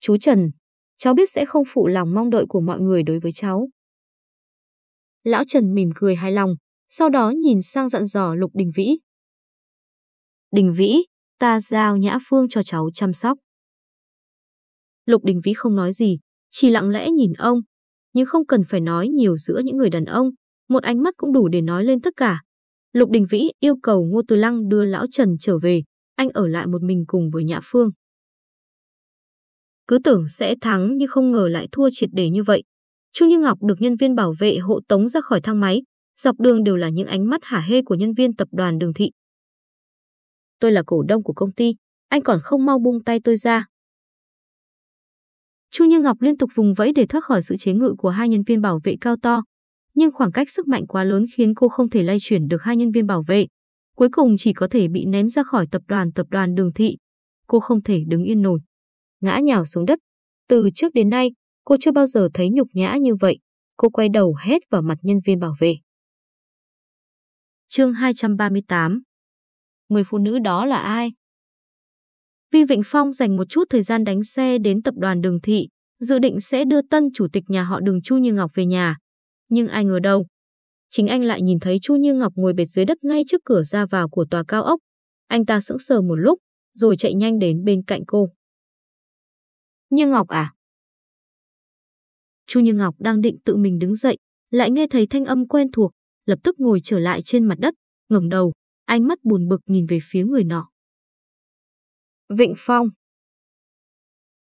Chú Trần, cháu biết sẽ không phụ lòng mong đợi của mọi người đối với cháu. Lão Trần mỉm cười hài lòng, sau đó nhìn sang dặn dò Lục Đình Vĩ. Đình Vĩ, ta giao Nhã Phương cho cháu chăm sóc. Lục Đình Vĩ không nói gì, chỉ lặng lẽ nhìn ông, nhưng không cần phải nói nhiều giữa những người đàn ông, một ánh mắt cũng đủ để nói lên tất cả. Lục Đình Vĩ yêu cầu Ngô Từ Lăng đưa Lão Trần trở về, anh ở lại một mình cùng với Nhã Phương. Cứ tưởng sẽ thắng nhưng không ngờ lại thua triệt để như vậy. Chu Như Ngọc được nhân viên bảo vệ hộ tống ra khỏi thang máy, dọc đường đều là những ánh mắt hả hê của nhân viên tập đoàn đường thị. Tôi là cổ đông của công ty, anh còn không mau buông tay tôi ra. Chu Như Ngọc liên tục vùng vẫy để thoát khỏi sự chế ngự của hai nhân viên bảo vệ cao to, nhưng khoảng cách sức mạnh quá lớn khiến cô không thể lay chuyển được hai nhân viên bảo vệ. Cuối cùng chỉ có thể bị ném ra khỏi tập đoàn tập đoàn đường thị. Cô không thể đứng yên nổi. Ngã nhào xuống đất. Từ trước đến nay, cô chưa bao giờ thấy nhục nhã như vậy. Cô quay đầu hét vào mặt nhân viên bảo vệ. Chương 238 Người phụ nữ đó là ai? Vi Vịnh Phong dành một chút thời gian đánh xe đến tập đoàn đường thị, dự định sẽ đưa tân chủ tịch nhà họ đường Chu Như Ngọc về nhà. Nhưng ai ngờ đâu. Chính anh lại nhìn thấy Chu Như Ngọc ngồi bệt dưới đất ngay trước cửa ra vào của tòa cao ốc. Anh ta sững sờ một lúc, rồi chạy nhanh đến bên cạnh cô. Như Ngọc à? Chu Như Ngọc đang định tự mình đứng dậy, lại nghe thấy thanh âm quen thuộc, lập tức ngồi trở lại trên mặt đất, ngẩng đầu, ánh mắt buồn bực nhìn về phía người nọ. Vịnh Phong.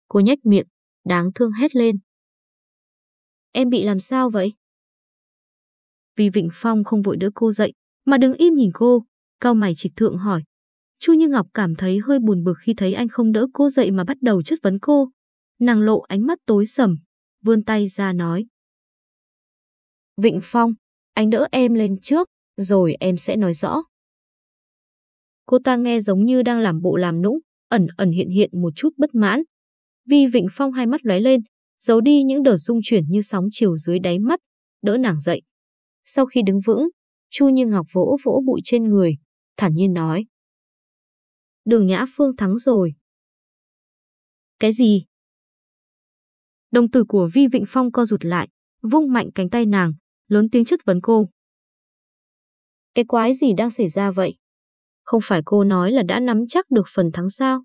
Cô nhếch miệng, đáng thương hét lên. Em bị làm sao vậy? Vì Vịnh Phong không vội đỡ cô dậy, mà đứng im nhìn cô, cao mày trịch thượng hỏi. Chu Như Ngọc cảm thấy hơi buồn bực khi thấy anh không đỡ cô dậy mà bắt đầu chất vấn cô. Nàng lộ ánh mắt tối sầm, vươn tay ra nói. Vịnh Phong, anh đỡ em lên trước, rồi em sẽ nói rõ. Cô ta nghe giống như đang làm bộ làm nũng, ẩn ẩn hiện hiện một chút bất mãn. Vi Vịnh Phong hai mắt lóe lên, giấu đi những đợt rung chuyển như sóng chiều dưới đáy mắt, đỡ nàng dậy. Sau khi đứng vững, Chu Như Ngọc vỗ vỗ bụi trên người, thản nhiên nói. Đường Nhã Phương thắng rồi. Cái gì? Đồng tử của Vi Vịnh Phong co rụt lại, vung mạnh cánh tay nàng, lớn tiếng chất vấn cô. Cái quái gì đang xảy ra vậy? Không phải cô nói là đã nắm chắc được phần thắng sao?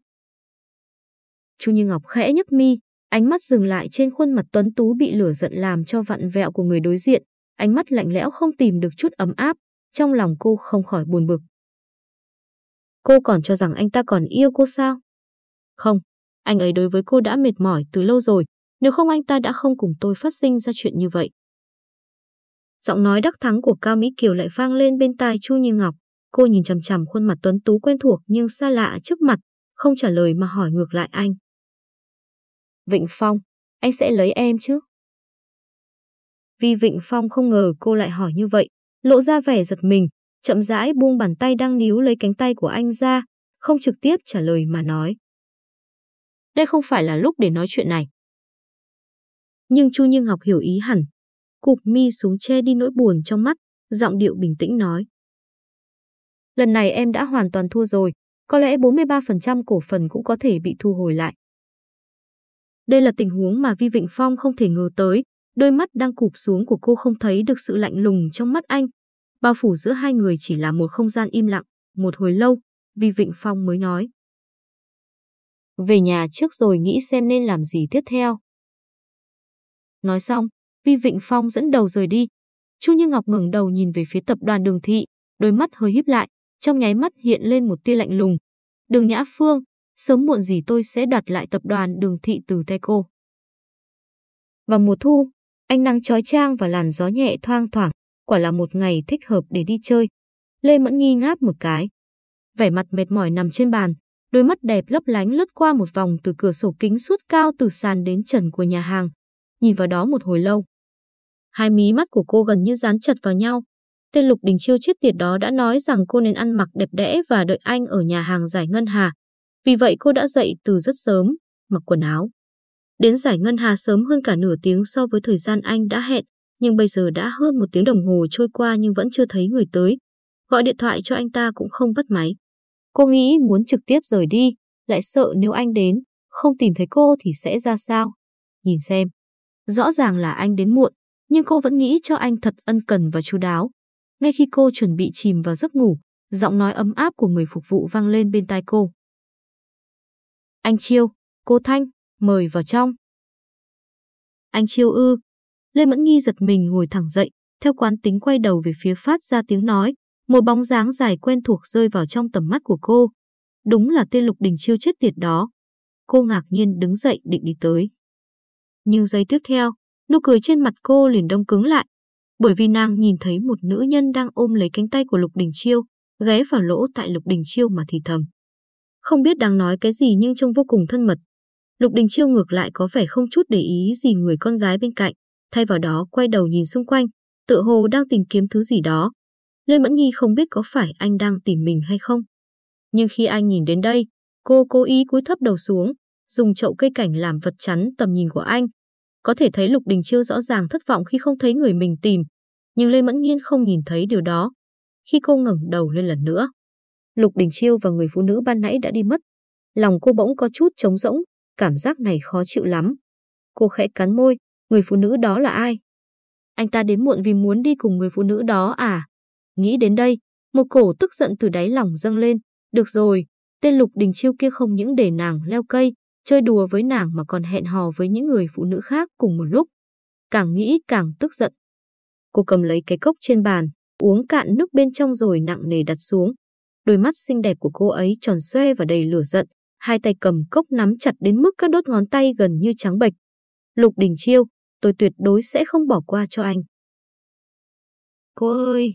Chu Như Ngọc khẽ nhấc mi, ánh mắt dừng lại trên khuôn mặt tuấn tú bị lửa giận làm cho vặn vẹo của người đối diện, ánh mắt lạnh lẽo không tìm được chút ấm áp, trong lòng cô không khỏi buồn bực. Cô còn cho rằng anh ta còn yêu cô sao? Không, anh ấy đối với cô đã mệt mỏi từ lâu rồi, nếu không anh ta đã không cùng tôi phát sinh ra chuyện như vậy. Giọng nói đắc thắng của Cao Mỹ Kiều lại vang lên bên tai Chu Như Ngọc. Cô nhìn chằm chằm khuôn mặt tuấn tú quen thuộc nhưng xa lạ trước mặt, không trả lời mà hỏi ngược lại anh. Vịnh Phong, anh sẽ lấy em chứ? Vì Vịnh Phong không ngờ cô lại hỏi như vậy, lộ ra vẻ giật mình, chậm rãi buông bàn tay đang níu lấy cánh tay của anh ra, không trực tiếp trả lời mà nói. Đây không phải là lúc để nói chuyện này. Nhưng Chu Như Ngọc hiểu ý hẳn, cụp mi xuống che đi nỗi buồn trong mắt, giọng điệu bình tĩnh nói. Lần này em đã hoàn toàn thua rồi, có lẽ 43% cổ phần cũng có thể bị thu hồi lại. Đây là tình huống mà Vi Vịnh Phong không thể ngờ tới, đôi mắt đang cụp xuống của cô không thấy được sự lạnh lùng trong mắt anh. Bao phủ giữa hai người chỉ là một không gian im lặng, một hồi lâu, Vi Vịnh Phong mới nói. Về nhà trước rồi nghĩ xem nên làm gì tiếp theo. Nói xong, Vi Vịnh Phong dẫn đầu rời đi. Chu Như Ngọc ngẩng đầu nhìn về phía tập đoàn đường thị, đôi mắt hơi híp lại, trong nháy mắt hiện lên một tia lạnh lùng. Đường Nhã Phương, sớm muộn gì tôi sẽ đoạt lại tập đoàn đường thị từ tay cô. Vào mùa thu, ánh nắng chói chang và làn gió nhẹ thoang thoảng, quả là một ngày thích hợp để đi chơi. Lê Mẫn Nghi ngáp một cái. Vẻ mặt mệt mỏi nằm trên bàn, đôi mắt đẹp lấp lánh lướt qua một vòng từ cửa sổ kính suốt cao từ sàn đến trần của nhà hàng, nhìn vào đó một hồi lâu. Hai mí mắt của cô gần như dán chặt vào nhau. Tên Lục Đình Chiêu chết tiệt đó đã nói rằng cô nên ăn mặc đẹp đẽ và đợi anh ở nhà hàng giải ngân hà. Vì vậy cô đã dậy từ rất sớm, mặc quần áo. Đến giải ngân hà sớm hơn cả nửa tiếng so với thời gian anh đã hẹn, nhưng bây giờ đã hơn một tiếng đồng hồ trôi qua nhưng vẫn chưa thấy người tới. Gọi điện thoại cho anh ta cũng không bắt máy. Cô nghĩ muốn trực tiếp rời đi, lại sợ nếu anh đến, không tìm thấy cô thì sẽ ra sao. Nhìn xem, rõ ràng là anh đến muộn, nhưng cô vẫn nghĩ cho anh thật ân cần và chú đáo. Ngay khi cô chuẩn bị chìm vào giấc ngủ, giọng nói ấm áp của người phục vụ vang lên bên tai cô. Anh Chiêu, cô Thanh, mời vào trong. Anh Chiêu ư. Lê Mẫn Nghi giật mình ngồi thẳng dậy, theo quán tính quay đầu về phía phát ra tiếng nói, một bóng dáng dài quen thuộc rơi vào trong tầm mắt của cô. Đúng là tên Lục Đình Chiêu chết tiệt đó. Cô ngạc nhiên đứng dậy định đi tới. Nhưng giây tiếp theo, nụ cười trên mặt cô liền đông cứng lại, bởi vì nàng nhìn thấy một nữ nhân đang ôm lấy cánh tay của Lục Đình Chiêu, ghé vào lỗ tại Lục Đình Chiêu mà thì thầm. Không biết đang nói cái gì nhưng trông vô cùng thân mật. Lục Đình Chiêu ngược lại có vẻ không chút để ý gì người con gái bên cạnh, thay vào đó quay đầu nhìn xung quanh, tự hồ đang tìm kiếm thứ gì đó. Lê Mẫn Nhi không biết có phải anh đang tìm mình hay không. Nhưng khi anh nhìn đến đây, cô cố ý cúi thấp đầu xuống, dùng chậu cây cảnh làm vật chắn tầm nhìn của anh. Có thể thấy Lục Đình Chiêu rõ ràng thất vọng khi không thấy người mình tìm, nhưng Lê Mẫn Nhiên không nhìn thấy điều đó. Khi cô ngẩng đầu lên lần nữa, Lục Đình Chiêu và người phụ nữ ban nãy đã đi mất. Lòng cô bỗng có chút trống rỗng, cảm giác này khó chịu lắm. Cô khẽ cắn môi, người phụ nữ đó là ai? Anh ta đến muộn vì muốn đi cùng người phụ nữ đó à? Nghĩ đến đây, một cổ tức giận từ đáy lòng dâng lên. Được rồi, tên Lục Đình Chiêu kia không những để nàng leo cây, chơi đùa với nàng mà còn hẹn hò với những người phụ nữ khác cùng một lúc. Càng nghĩ càng tức giận. Cô cầm lấy cái cốc trên bàn, uống cạn nước bên trong rồi nặng nề đặt xuống. Đôi mắt xinh đẹp của cô ấy tròn xoe và đầy lửa giận, hai tay cầm cốc nắm chặt đến mức các đốt ngón tay gần như trắng bệch. Lục Đình Chiêu, tôi tuyệt đối sẽ không bỏ qua cho anh. Cô ơi!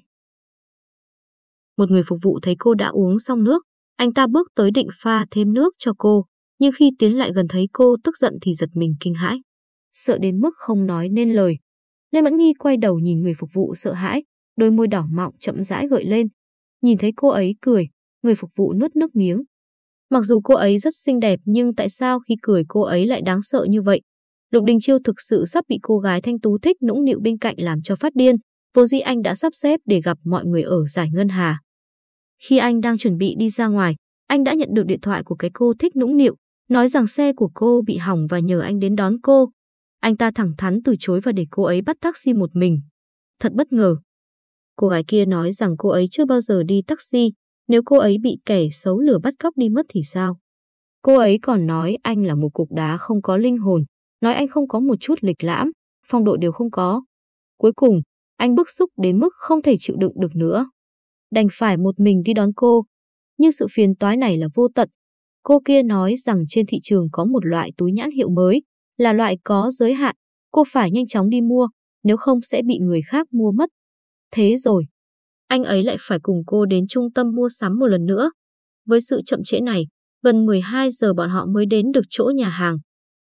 Một người phục vụ thấy cô đã uống xong nước, anh ta bước tới định pha thêm nước cho cô, nhưng khi tiến lại gần thấy cô tức giận thì giật mình kinh hãi. Sợ đến mức không nói nên lời. Lê Mẫn Nhi quay đầu nhìn người phục vụ sợ hãi, đôi môi đỏ mọng chậm rãi gợi lên. Nhìn thấy cô ấy cười, người phục vụ nuốt nước miếng. Mặc dù cô ấy rất xinh đẹp nhưng tại sao khi cười cô ấy lại đáng sợ như vậy? Lục Đình Chiêu thực sự sắp bị cô gái thanh tú thích nũng nịu bên cạnh làm cho phát điên, vô Di anh đã sắp xếp để gặp mọi người ở giải ngân hà. Khi anh đang chuẩn bị đi ra ngoài, anh đã nhận được điện thoại của cái cô thích nũng nịu, nói rằng xe của cô bị hỏng và nhờ anh đến đón cô. Anh ta thẳng thắn từ chối và để cô ấy bắt taxi một mình. Thật bất ngờ. Cô gái kia nói rằng cô ấy chưa bao giờ đi taxi, nếu cô ấy bị kẻ xấu lừa bắt cóc đi mất thì sao? Cô ấy còn nói anh là một cục đá không có linh hồn, nói anh không có một chút lịch lãm, phong độ đều không có. Cuối cùng, anh bức xúc đến mức không thể chịu đựng được nữa. Đành phải một mình đi đón cô. Nhưng sự phiền toái này là vô tận. Cô kia nói rằng trên thị trường có một loại túi nhãn hiệu mới, là loại có giới hạn. Cô phải nhanh chóng đi mua, nếu không sẽ bị người khác mua mất. Thế rồi, anh ấy lại phải cùng cô đến trung tâm mua sắm một lần nữa. Với sự chậm trễ này, gần 12 giờ bọn họ mới đến được chỗ nhà hàng.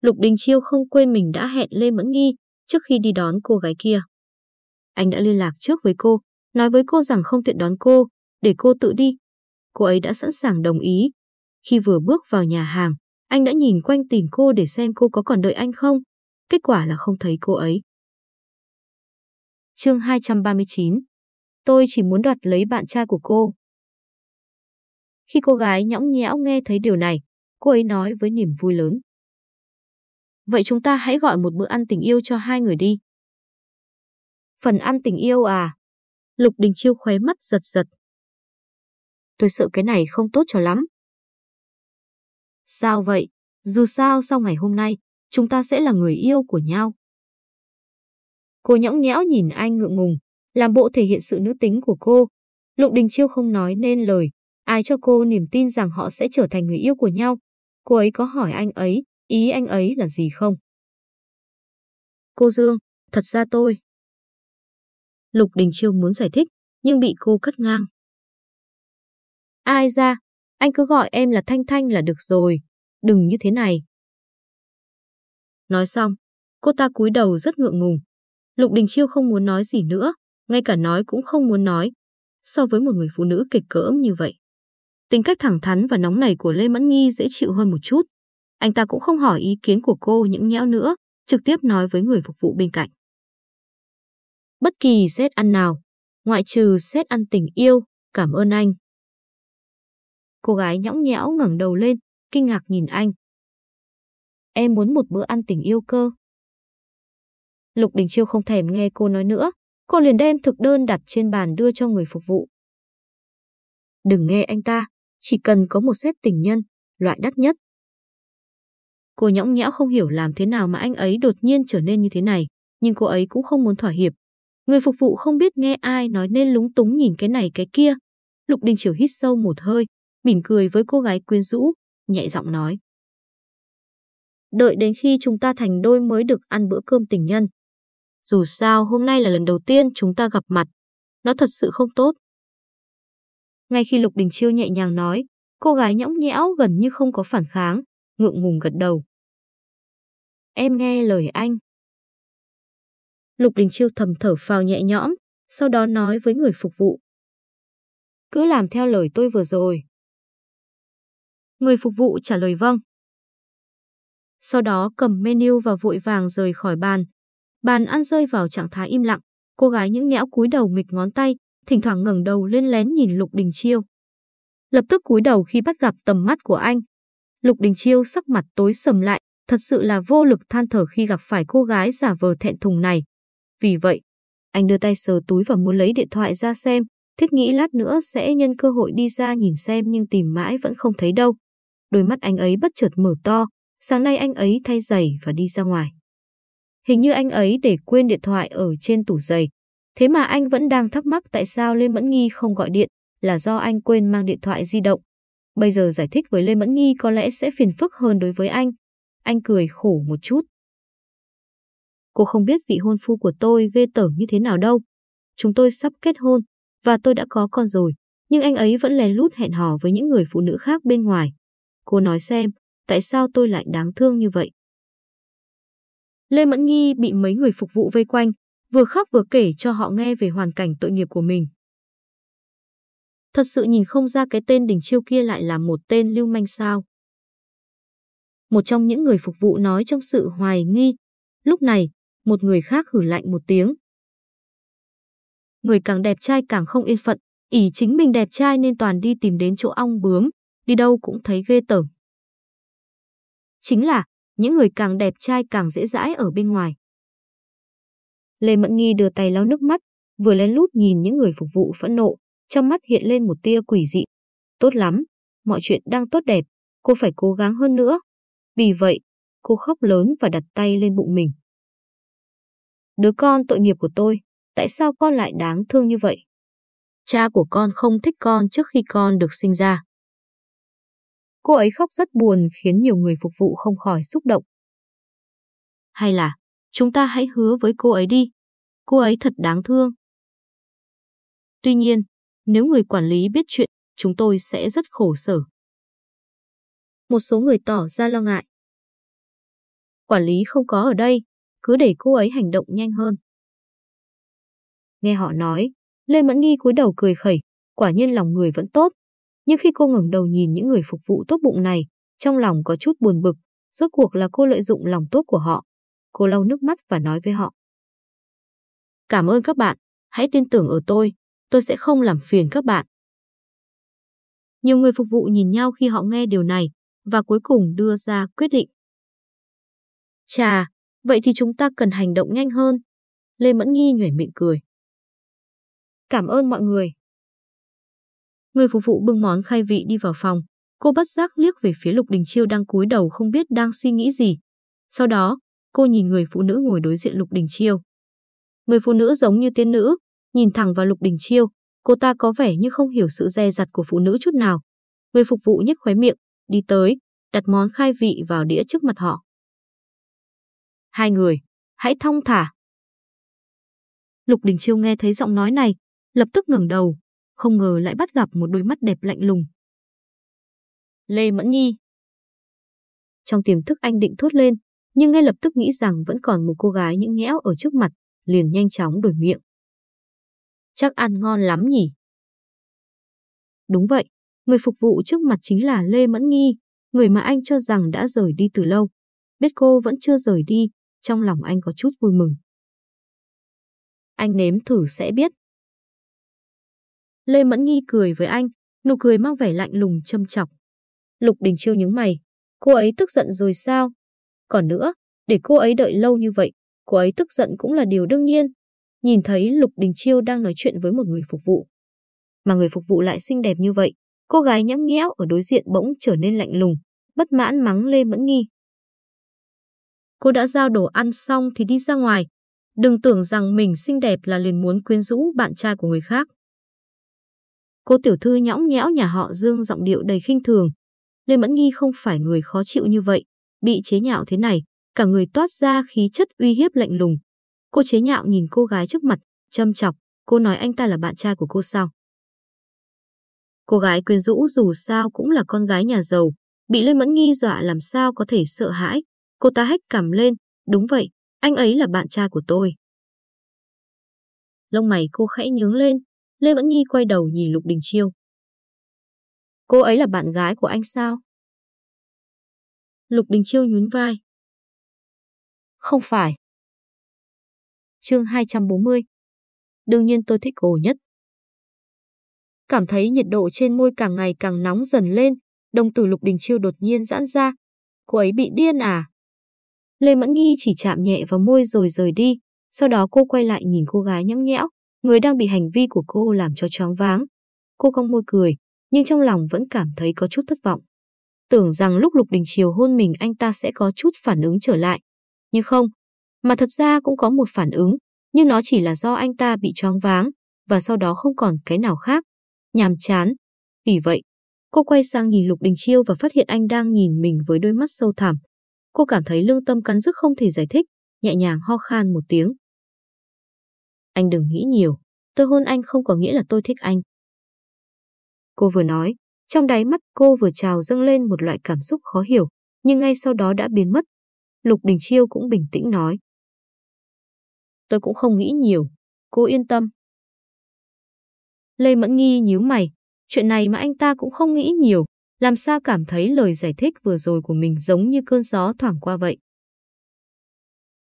Lục Đình Chiêu không quên mình đã hẹn Lê Mẫn Nghi trước khi đi đón cô gái kia. Anh đã liên lạc trước với cô, nói với cô rằng không tiện đón cô, để cô tự đi. Cô ấy đã sẵn sàng đồng ý. Khi vừa bước vào nhà hàng, anh đã nhìn quanh tìm cô để xem cô có còn đợi anh không. Kết quả là không thấy cô ấy. Chương 239 Tôi chỉ muốn đoạt lấy bạn trai của cô. Khi cô gái nhõng nhẽo nghe thấy điều này, cô ấy nói với niềm vui lớn. Vậy chúng ta hãy gọi một bữa ăn tình yêu cho hai người đi. Phần ăn tình yêu à? Lục Đình Chiêu khóe mắt giật giật. Tôi sợ cái này không tốt cho lắm. Sao vậy? Dù sao sau ngày hôm nay, chúng ta sẽ là người yêu của nhau. Cô nhõng nhẽo nhìn anh ngượng ngùng, làm bộ thể hiện sự nữ tính của cô. Lục Đình Chiêu không nói nên lời, ai cho cô niềm tin rằng họ sẽ trở thành người yêu của nhau. cô ấy có hỏi anh ấy, ý anh ấy là gì không? Cô Dương, thật ra tôi. Lục Đình Chiêu muốn giải thích, nhưng bị cô cắt ngang. Ai ra, anh cứ gọi em là Thanh Thanh là được rồi, đừng như thế này. Nói xong, cô ta cúi đầu rất ngượng ngùng. Lục Đình Chiêu không muốn nói gì nữa, ngay cả nói cũng không muốn nói. So với một người phụ nữ kịch cỡm như vậy. Tính cách thẳng thắn và nóng nảy của Lê Mẫn Nghi dễ chịu hơn một chút. Anh ta cũng không hỏi ý kiến của cô những nhẽo nữa, trực tiếp nói với người phục vụ bên cạnh. Bất kỳ xét ăn nào, ngoại trừ xét ăn tình yêu, cảm ơn anh. Cô gái nhõng nhẽo ngẩng đầu lên, kinh ngạc nhìn anh. Em muốn một bữa ăn tình yêu cơ. Lục Đình Chiêu không thèm nghe cô nói nữa, cô liền đem thực đơn đặt trên bàn đưa cho người phục vụ. Đừng nghe anh ta, chỉ cần có một set tình nhân, loại đắt nhất. Cô nhõng nhẽo không hiểu làm thế nào mà anh ấy đột nhiên trở nên như thế này, nhưng cô ấy cũng không muốn thỏa hiệp. Người phục vụ không biết nghe ai nói nên lúng túng nhìn cái này cái kia. Lục Đình Chiểu hít sâu một hơi, mỉm cười với cô gái quyến rũ, nhẹ giọng nói. Đợi đến khi chúng ta thành đôi mới được ăn bữa cơm tình nhân. Dù sao hôm nay là lần đầu tiên chúng ta gặp mặt, nó thật sự không tốt. Ngay khi Lục Đình Chiêu nhẹ nhàng nói, cô gái nhõng nhẽo gần như không có phản kháng, ngượng ngùng gật đầu. Em nghe lời anh. Lục Đình Chiêu thầm thở phào nhẹ nhõm, sau đó nói với người phục vụ. Cứ làm theo lời tôi vừa rồi. Người phục vụ trả lời vâng. Sau đó cầm menu và vội vàng rời khỏi bàn. Bàn ăn rơi vào trạng thái im lặng, cô gái những nhẽo cúi đầu nghịch ngón tay, thỉnh thoảng ngẩng đầu lên lén nhìn Lục Đình Chiêu. Lập tức cúi đầu khi bắt gặp tầm mắt của anh. Lục Đình Chiêu sắc mặt tối sầm lại, thật sự là vô lực than thở khi gặp phải cô gái giả vờ thẹn thùng này. Vì vậy, anh đưa tay sờ túi và muốn lấy điện thoại ra xem, thiết nghĩ lát nữa sẽ nhân cơ hội đi ra nhìn xem nhưng tìm mãi vẫn không thấy đâu. Đôi mắt anh ấy bất chợt mở to, sáng nay anh ấy thay giày và đi ra ngoài. Hình như anh ấy để quên điện thoại ở trên tủ giày. Thế mà anh vẫn đang thắc mắc tại sao Lê Mẫn Nghi không gọi điện, là do anh quên mang điện thoại di động. Bây giờ giải thích với Lê Mẫn Nghi có lẽ sẽ phiền phức hơn đối với anh. Anh cười khổ một chút. Cô không biết vị hôn phu của tôi ghê tởm như thế nào đâu. Chúng tôi sắp kết hôn, và tôi đã có con rồi, nhưng anh ấy vẫn lén lút hẹn hò với những người phụ nữ khác bên ngoài. Cô nói xem, tại sao tôi lại đáng thương như vậy? Lê Mẫn Nghi bị mấy người phục vụ vây quanh, vừa khóc vừa kể cho họ nghe về hoàn cảnh tội nghiệp của mình. Thật sự nhìn không ra cái tên đỉnh Chiêu kia lại là một tên lưu manh sao. Một trong những người phục vụ nói trong sự hoài nghi. Lúc này, một người khác hử lạnh một tiếng. Người càng đẹp trai càng không yên phận, ỷ chính mình đẹp trai nên toàn đi tìm đến chỗ ong bướm, đi đâu cũng thấy ghê tởm. Chính là, những người càng đẹp trai càng dễ dãi ở bên ngoài. Lê Mẫn Nghi đưa tay lau nước mắt, vừa lén lút nhìn những người phục vụ phẫn nộ, trong mắt hiện lên một tia quỷ dị. Tốt lắm, mọi chuyện đang tốt đẹp, cô phải cố gắng hơn nữa. Vì vậy, cô khóc lớn và đặt tay lên bụng mình. Đứa con tội nghiệp của tôi, tại sao con lại đáng thương như vậy? Cha của con không thích con trước khi con được sinh ra. Cô ấy khóc rất buồn khiến nhiều người phục vụ không khỏi xúc động. Hay là, chúng ta hãy hứa với cô ấy đi. Cô ấy thật đáng thương. Tuy nhiên, nếu người quản lý biết chuyện, chúng tôi sẽ rất khổ sở. Một số người tỏ ra lo ngại. Quản lý không có ở đây, cứ để cô ấy hành động nhanh hơn. Nghe họ nói, Lê Mẫn Nghi cúi đầu cười khẩy, quả nhiên lòng người vẫn tốt. Nhưng khi cô ngẩng đầu nhìn những người phục vụ tốt bụng này, trong lòng có chút buồn bực, rốt cuộc là cô lợi dụng lòng tốt của họ. Cô lau nước mắt và nói với họ. Cảm ơn các bạn, hãy tin tưởng ở tôi, tôi sẽ không làm phiền các bạn. Nhiều người phục vụ nhìn nhau khi họ nghe điều này, và cuối cùng đưa ra quyết định. Chà, vậy thì chúng ta cần hành động nhanh hơn. Lê Mẫn Nghi nhảy miệng cười. Cảm ơn mọi người. Người phục vụ bưng món khai vị đi vào phòng. Cô bất giác liếc về phía Lục Đình Chiêu đang cúi đầu không biết đang suy nghĩ gì. Sau đó, cô nhìn người phụ nữ ngồi đối diện Lục Đình Chiêu. Người phụ nữ giống như tiên nữ, nhìn thẳng vào Lục Đình Chiêu, cô ta có vẻ như không hiểu sự dè dặt của phụ nữ chút nào. Người phục vụ nhếch khóe miệng, đi tới, đặt món khai vị vào đĩa trước mặt họ. Hai người, hãy thong thả. Lục Đình Chiêu nghe thấy giọng nói này, lập tức ngẩng đầu, không ngờ lại bắt gặp một đôi mắt đẹp lạnh lùng. Lê Mẫn Nhi. Trong tiềm thức anh định thốt lên, nhưng ngay lập tức nghĩ rằng vẫn còn một cô gái những nhẽo ở trước mặt, liền nhanh chóng đổi miệng. Chắc ăn ngon lắm nhỉ? Đúng vậy, người phục vụ trước mặt chính là Lê Mẫn Nghi, người mà anh cho rằng đã rời đi từ lâu. Biết cô vẫn chưa rời đi, trong lòng anh có chút vui mừng. Anh nếm thử sẽ biết. Lê Mẫn Nghi cười với anh, nụ cười mang vẻ lạnh lùng châm chọc. Lục Đình Chiêu nhướng mày, cô ấy tức giận rồi sao? Còn nữa, để cô ấy đợi lâu như vậy, cô ấy tức giận cũng là điều đương nhiên. Nhìn thấy Lục Đình Chiêu đang nói chuyện với một người phục vụ. Mà người phục vụ lại xinh đẹp như vậy, cô gái nhõng nhẽo ở đối diện bỗng trở nên lạnh lùng, bất mãn mắng Lê Mẫn Nghi. Cô đã giao đồ ăn xong thì đi ra ngoài. Đừng tưởng rằng mình xinh đẹp là liền muốn quyến rũ bạn trai của người khác. Cô tiểu thư nhõng nhẽo nhà họ Dương giọng điệu đầy khinh thường. Lê Mẫn Nghi không phải người khó chịu như vậy, bị chế nhạo thế này, cả người toát ra khí chất uy hiếp lạnh lùng. Cô chế nhạo nhìn cô gái trước mặt, châm chọc, cô nói anh ta là bạn trai của cô sao? Cô gái quyến rũ dù sao cũng là con gái nhà giàu, bị Lê Mẫn Nghi dọa làm sao có thể sợ hãi. Cô ta hét cằm lên, đúng vậy, anh ấy là bạn trai của tôi. Lông mày cô khẽ nhướng lên, Lê Mẫn Nhi quay đầu nhìn Lục Đình Chiêu. Cô ấy là bạn gái của anh sao? Lục Đình Chiêu nhún vai. Không phải. chương 240. Đương nhiên tôi thích cô nhất. Cảm thấy nhiệt độ trên môi càng ngày càng nóng dần lên, đồng tử Lục Đình Chiêu đột nhiên giãn ra. Cô ấy bị điên à? Lê Mẫn Nghi chỉ chạm nhẹ vào môi rồi rời đi, sau đó cô quay lại nhìn cô gái nhõng nhẽo, người đang bị hành vi của cô làm cho choáng váng. Cô cong môi cười, nhưng trong lòng vẫn cảm thấy có chút thất vọng. Tưởng rằng lúc Lục Đình Chiều hôn mình anh ta sẽ có chút phản ứng trở lại. Nhưng không, mà thật ra cũng có một phản ứng, nhưng nó chỉ là do anh ta bị choáng váng, và sau đó không còn cái nào khác. Nhàm chán. Vì vậy, cô quay sang nhìn Lục Đình Chiêu và phát hiện anh đang nhìn mình với đôi mắt sâu thẳm. Cô cảm thấy lương tâm cắn rứt không thể giải thích, nhẹ nhàng ho khan một tiếng. Anh đừng nghĩ nhiều, tôi hôn anh không có nghĩa là tôi thích anh. Cô vừa nói, trong đáy mắt cô vừa trào dâng lên một loại cảm xúc khó hiểu, nhưng ngay sau đó đã biến mất. Lục Đình Chiêu cũng bình tĩnh nói. Tôi cũng không nghĩ nhiều, cô yên tâm. Lê Mẫn Nghi nhíu mày, chuyện này mà anh ta cũng không nghĩ nhiều, làm sao cảm thấy lời giải thích vừa rồi của mình giống như cơn gió thoảng qua vậy.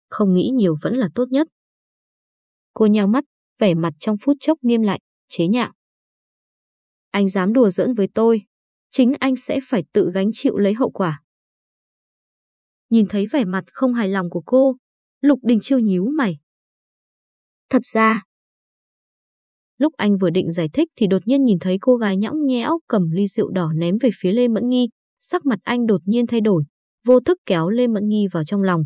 Không nghĩ nhiều vẫn là tốt nhất. Cô nheo mắt, vẻ mặt trong phút chốc nghiêm lại, chế nhạo. Anh dám đùa giỡn với tôi, chính anh sẽ phải tự gánh chịu lấy hậu quả. Nhìn thấy vẻ mặt không hài lòng của cô, Lục Đình Chiêu nhíu mày. Thật ra, lúc anh vừa định giải thích thì đột nhiên nhìn thấy cô gái nhõng nhẽo cầm ly rượu đỏ ném về phía Lê Mẫn Nghi, sắc mặt anh đột nhiên thay đổi, vô thức kéo Lê Mẫn Nghi vào trong lòng.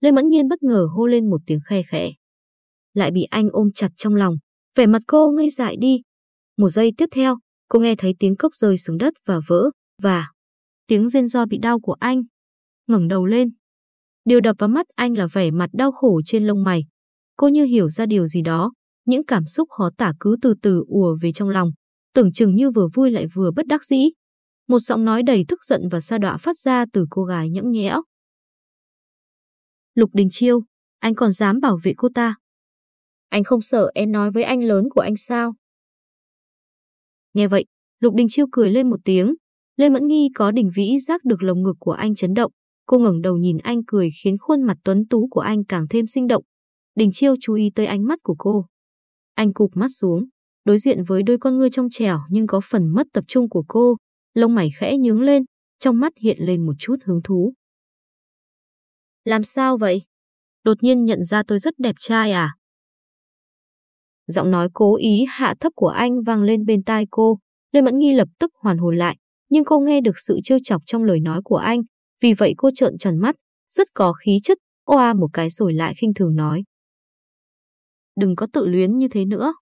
Lê Mẫn Nhiên bất ngờ hô lên một tiếng khe khẽ. Lại bị anh ôm chặt trong lòng, vẻ mặt cô ngây dại đi. Một giây tiếp theo, cô nghe thấy tiếng cốc rơi xuống đất và vỡ, và tiếng rên do bị đau của anh. ngẩng đầu lên. Điều đập vào mắt anh là vẻ mặt đau khổ trên lông mày. Cô như hiểu ra điều gì đó, những cảm xúc khó tả cứ từ từ ùa về trong lòng, tưởng chừng như vừa vui lại vừa bất đắc dĩ. Một giọng nói đầy tức giận và sa đọa phát ra từ cô gái nhõng nhẽo. Lục Đình Chiêu, anh còn dám bảo vệ cô ta. Anh không sợ em nói với anh lớn của anh sao? Nghe vậy, Lục Đình Chiêu cười lên một tiếng. Lê Mẫn Nghi có đỉnh vĩ giác được lồng ngực của anh chấn động. Cô ngẩng đầu nhìn anh cười khiến khuôn mặt tuấn tú của anh càng thêm sinh động. Đình Chiêu chú ý tới ánh mắt của cô. Anh cụp mắt xuống, đối diện với đôi con ngươi trong trẻo nhưng có phần mất tập trung của cô, lông mày khẽ nhướng lên, trong mắt hiện lên một chút hứng thú. Làm sao vậy? Đột nhiên nhận ra tôi rất đẹp trai à? Giọng nói cố ý hạ thấp của anh vang lên bên tai cô. Lê Mẫn Nghi lập tức hoàn hồn lại, nhưng cô nghe được sự trêu chọc trong lời nói của anh. Vì vậy cô trợn tròn mắt, rất có khí chất, oa một cái rồi lại khinh thường nói. Đừng có tự luyến như thế nữa.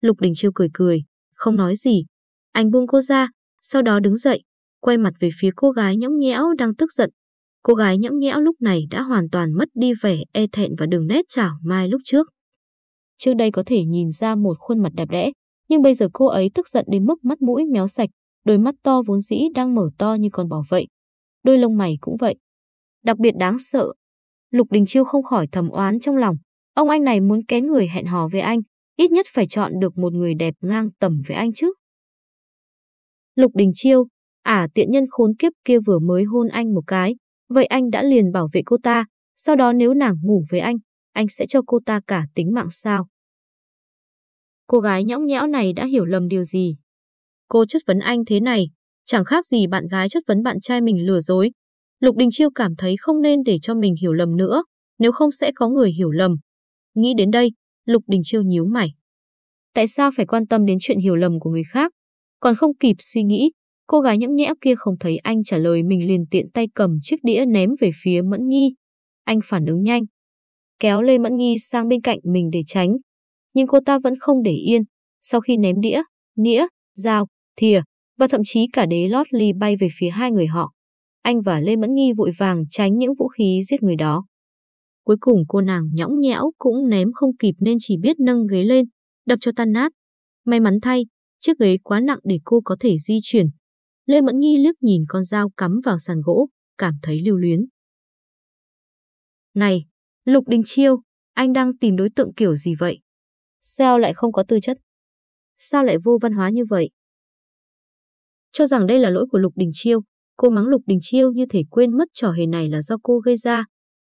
Lục Đình Chiêu cười cười, không nói gì. Anh buông cô ra, sau đó đứng dậy, quay mặt về phía cô gái nhõng nhẽo đang tức giận. Cô gái nhõng nhẽo lúc này đã hoàn toàn mất đi vẻ e thẹn và đường nét chảo mai lúc trước. Trước đây có thể nhìn ra một khuôn mặt đẹp đẽ, nhưng bây giờ cô ấy tức giận đến mức mắt mũi méo sạch, đôi mắt to vốn dĩ đang mở to như con bò vậy. Đôi lông mày cũng vậy. Đặc biệt đáng sợ. Lục Đình Chiêu không khỏi thầm oán trong lòng. Ông anh này muốn kén người hẹn hò với anh, ít nhất phải chọn được một người đẹp ngang tầm với anh chứ. Lục Đình Chiêu, à tiện nhân khốn kiếp kia vừa mới hôn anh một cái, vậy anh đã liền bảo vệ cô ta, sau đó nếu nàng ngủ với anh, anh sẽ cho cô ta cả tính mạng sao. Cô gái nhõng nhẽo này đã hiểu lầm điều gì. Cô chất vấn anh thế này, chẳng khác gì bạn gái chất vấn bạn trai mình lừa dối. Lục Đình Chiêu cảm thấy không nên để cho mình hiểu lầm nữa, nếu không sẽ có người hiểu lầm. Nghĩ đến đây, Lục Đình Chiêu nhíu mày. Tại sao phải quan tâm đến chuyện hiểu lầm của người khác? Còn không kịp suy nghĩ, cô gái nhõng nhẽo kia không thấy anh trả lời mình liền tiện tay cầm chiếc đĩa ném về phía Mẫn Nhi. Anh phản ứng nhanh, kéo Lê Mẫn Nhi sang bên cạnh mình để tránh. Nhưng cô ta vẫn không để yên. Sau khi ném đĩa, nĩa, dao, thìa và thậm chí cả đế lót ly bay về phía hai người họ. Anh và Lê Mẫn Nhi vội vàng tránh những vũ khí giết người đó. Cuối cùng cô nàng nhõng nhẽo cũng ném không kịp nên chỉ biết nâng ghế lên, đập cho tan nát. May mắn thay, chiếc ghế quá nặng để cô có thể di chuyển. Lê Mẫn Nhi liếc nhìn con dao cắm vào sàn gỗ, cảm thấy lưu luyến. Này, Lục Đình Chiêu, anh đang tìm đối tượng kiểu gì vậy? Sao lại không có tư chất? Sao lại vô văn hóa như vậy? Cho rằng đây là lỗi của Lục Đình Chiêu, cô mắng Lục Đình Chiêu như thể quên mất trò hề này là do cô gây ra.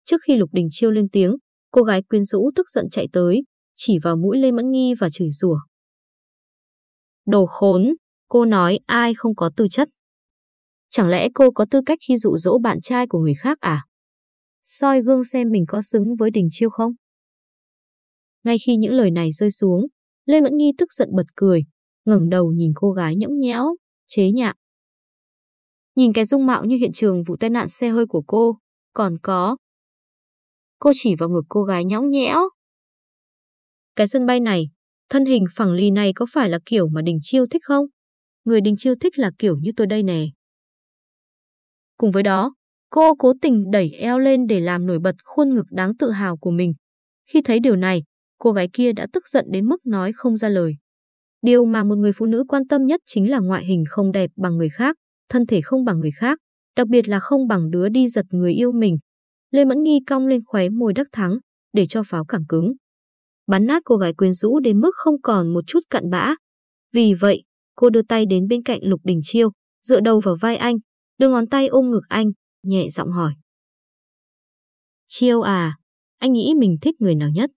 Trước khi Lục Đình Chiêu lên tiếng, cô gái quyến rũ tức giận chạy tới, chỉ vào mũi Lê Mẫn Nghi và chửi rủa. Đồ khốn, cô nói ai không có tư chất. Chẳng lẽ cô có tư cách khi dụ dỗ bạn trai của người khác à? Soi gương xem mình có xứng với Đình Chiêu không? Ngay khi những lời này rơi xuống, Lê Mẫn Nghi tức giận bật cười, ngẩng đầu nhìn cô gái nhõng nhẽo, chế nhạo. Nhìn cái dung mạo như hiện trường vụ tai nạn xe hơi của cô, còn có. Cô chỉ vào ngực cô gái nhõng nhẽo. Cái sân bay này, thân hình phẳng lì này có phải là kiểu mà Đình Chiêu thích không? Người Đình Chiêu thích là kiểu như tôi đây nè. Cùng với đó, Cô cố tình đẩy eo lên để làm nổi bật khuôn ngực đáng tự hào của mình. Khi thấy điều này, cô gái kia đã tức giận đến mức nói không ra lời. Điều mà một người phụ nữ quan tâm nhất chính là ngoại hình không đẹp bằng người khác, thân thể không bằng người khác, đặc biệt là không bằng đứa đi giật người yêu mình. Lê Mẫn Nghi cong lên khóe môi đắc thắng, để cho pháo cảng cứng. Bắn nát cô gái quyến rũ đến mức không còn một chút cặn bã. Vì vậy, cô đưa tay đến bên cạnh Lục Đình Chiêu, dựa đầu vào vai anh, đưa ngón tay ôm ngực anh, nhẹ giọng hỏi. Chiêu à, anh nghĩ mình thích người nào nhất?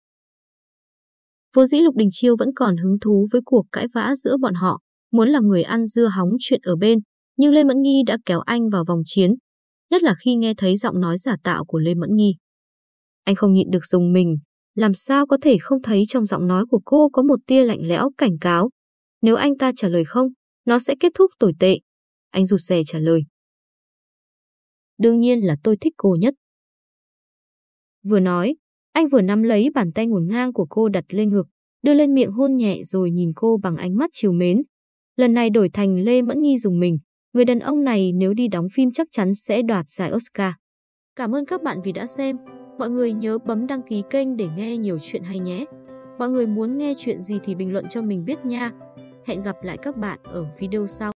Vô dĩ Lục Đình Chiêu vẫn còn hứng thú với cuộc cãi vã giữa bọn họ, muốn làm người ăn dưa hóng chuyện ở bên, nhưng Lê Mẫn Nghi đã kéo anh vào vòng chiến, nhất là khi nghe thấy giọng nói giả tạo của Lê Mẫn Nghi. Anh không nhịn được dùng mình, làm sao có thể không thấy trong giọng nói của cô có một tia lạnh lẽo cảnh cáo. Nếu anh ta trả lời không, nó sẽ kết thúc tồi tệ. Anh rụt rè trả lời đương nhiên là tôi thích cô nhất. Vừa nói, anh vừa nắm lấy bàn tay ngổn ngang của cô đặt lên ngực, đưa lên miệng hôn nhẹ rồi nhìn cô bằng ánh mắt chiều mến. Lần này đổi thành Lê Mẫn Nghi dùng mình, người đàn ông này nếu đi đóng phim chắc chắn sẽ đoạt giải Oscar. Cảm ơn các bạn vì đã xem. Mọi người nhớ bấm đăng ký kênh để nghe nhiều chuyện hay nhé. Mọi người muốn nghe chuyện gì thì bình luận cho mình biết nha. Hẹn gặp lại các bạn ở video sau.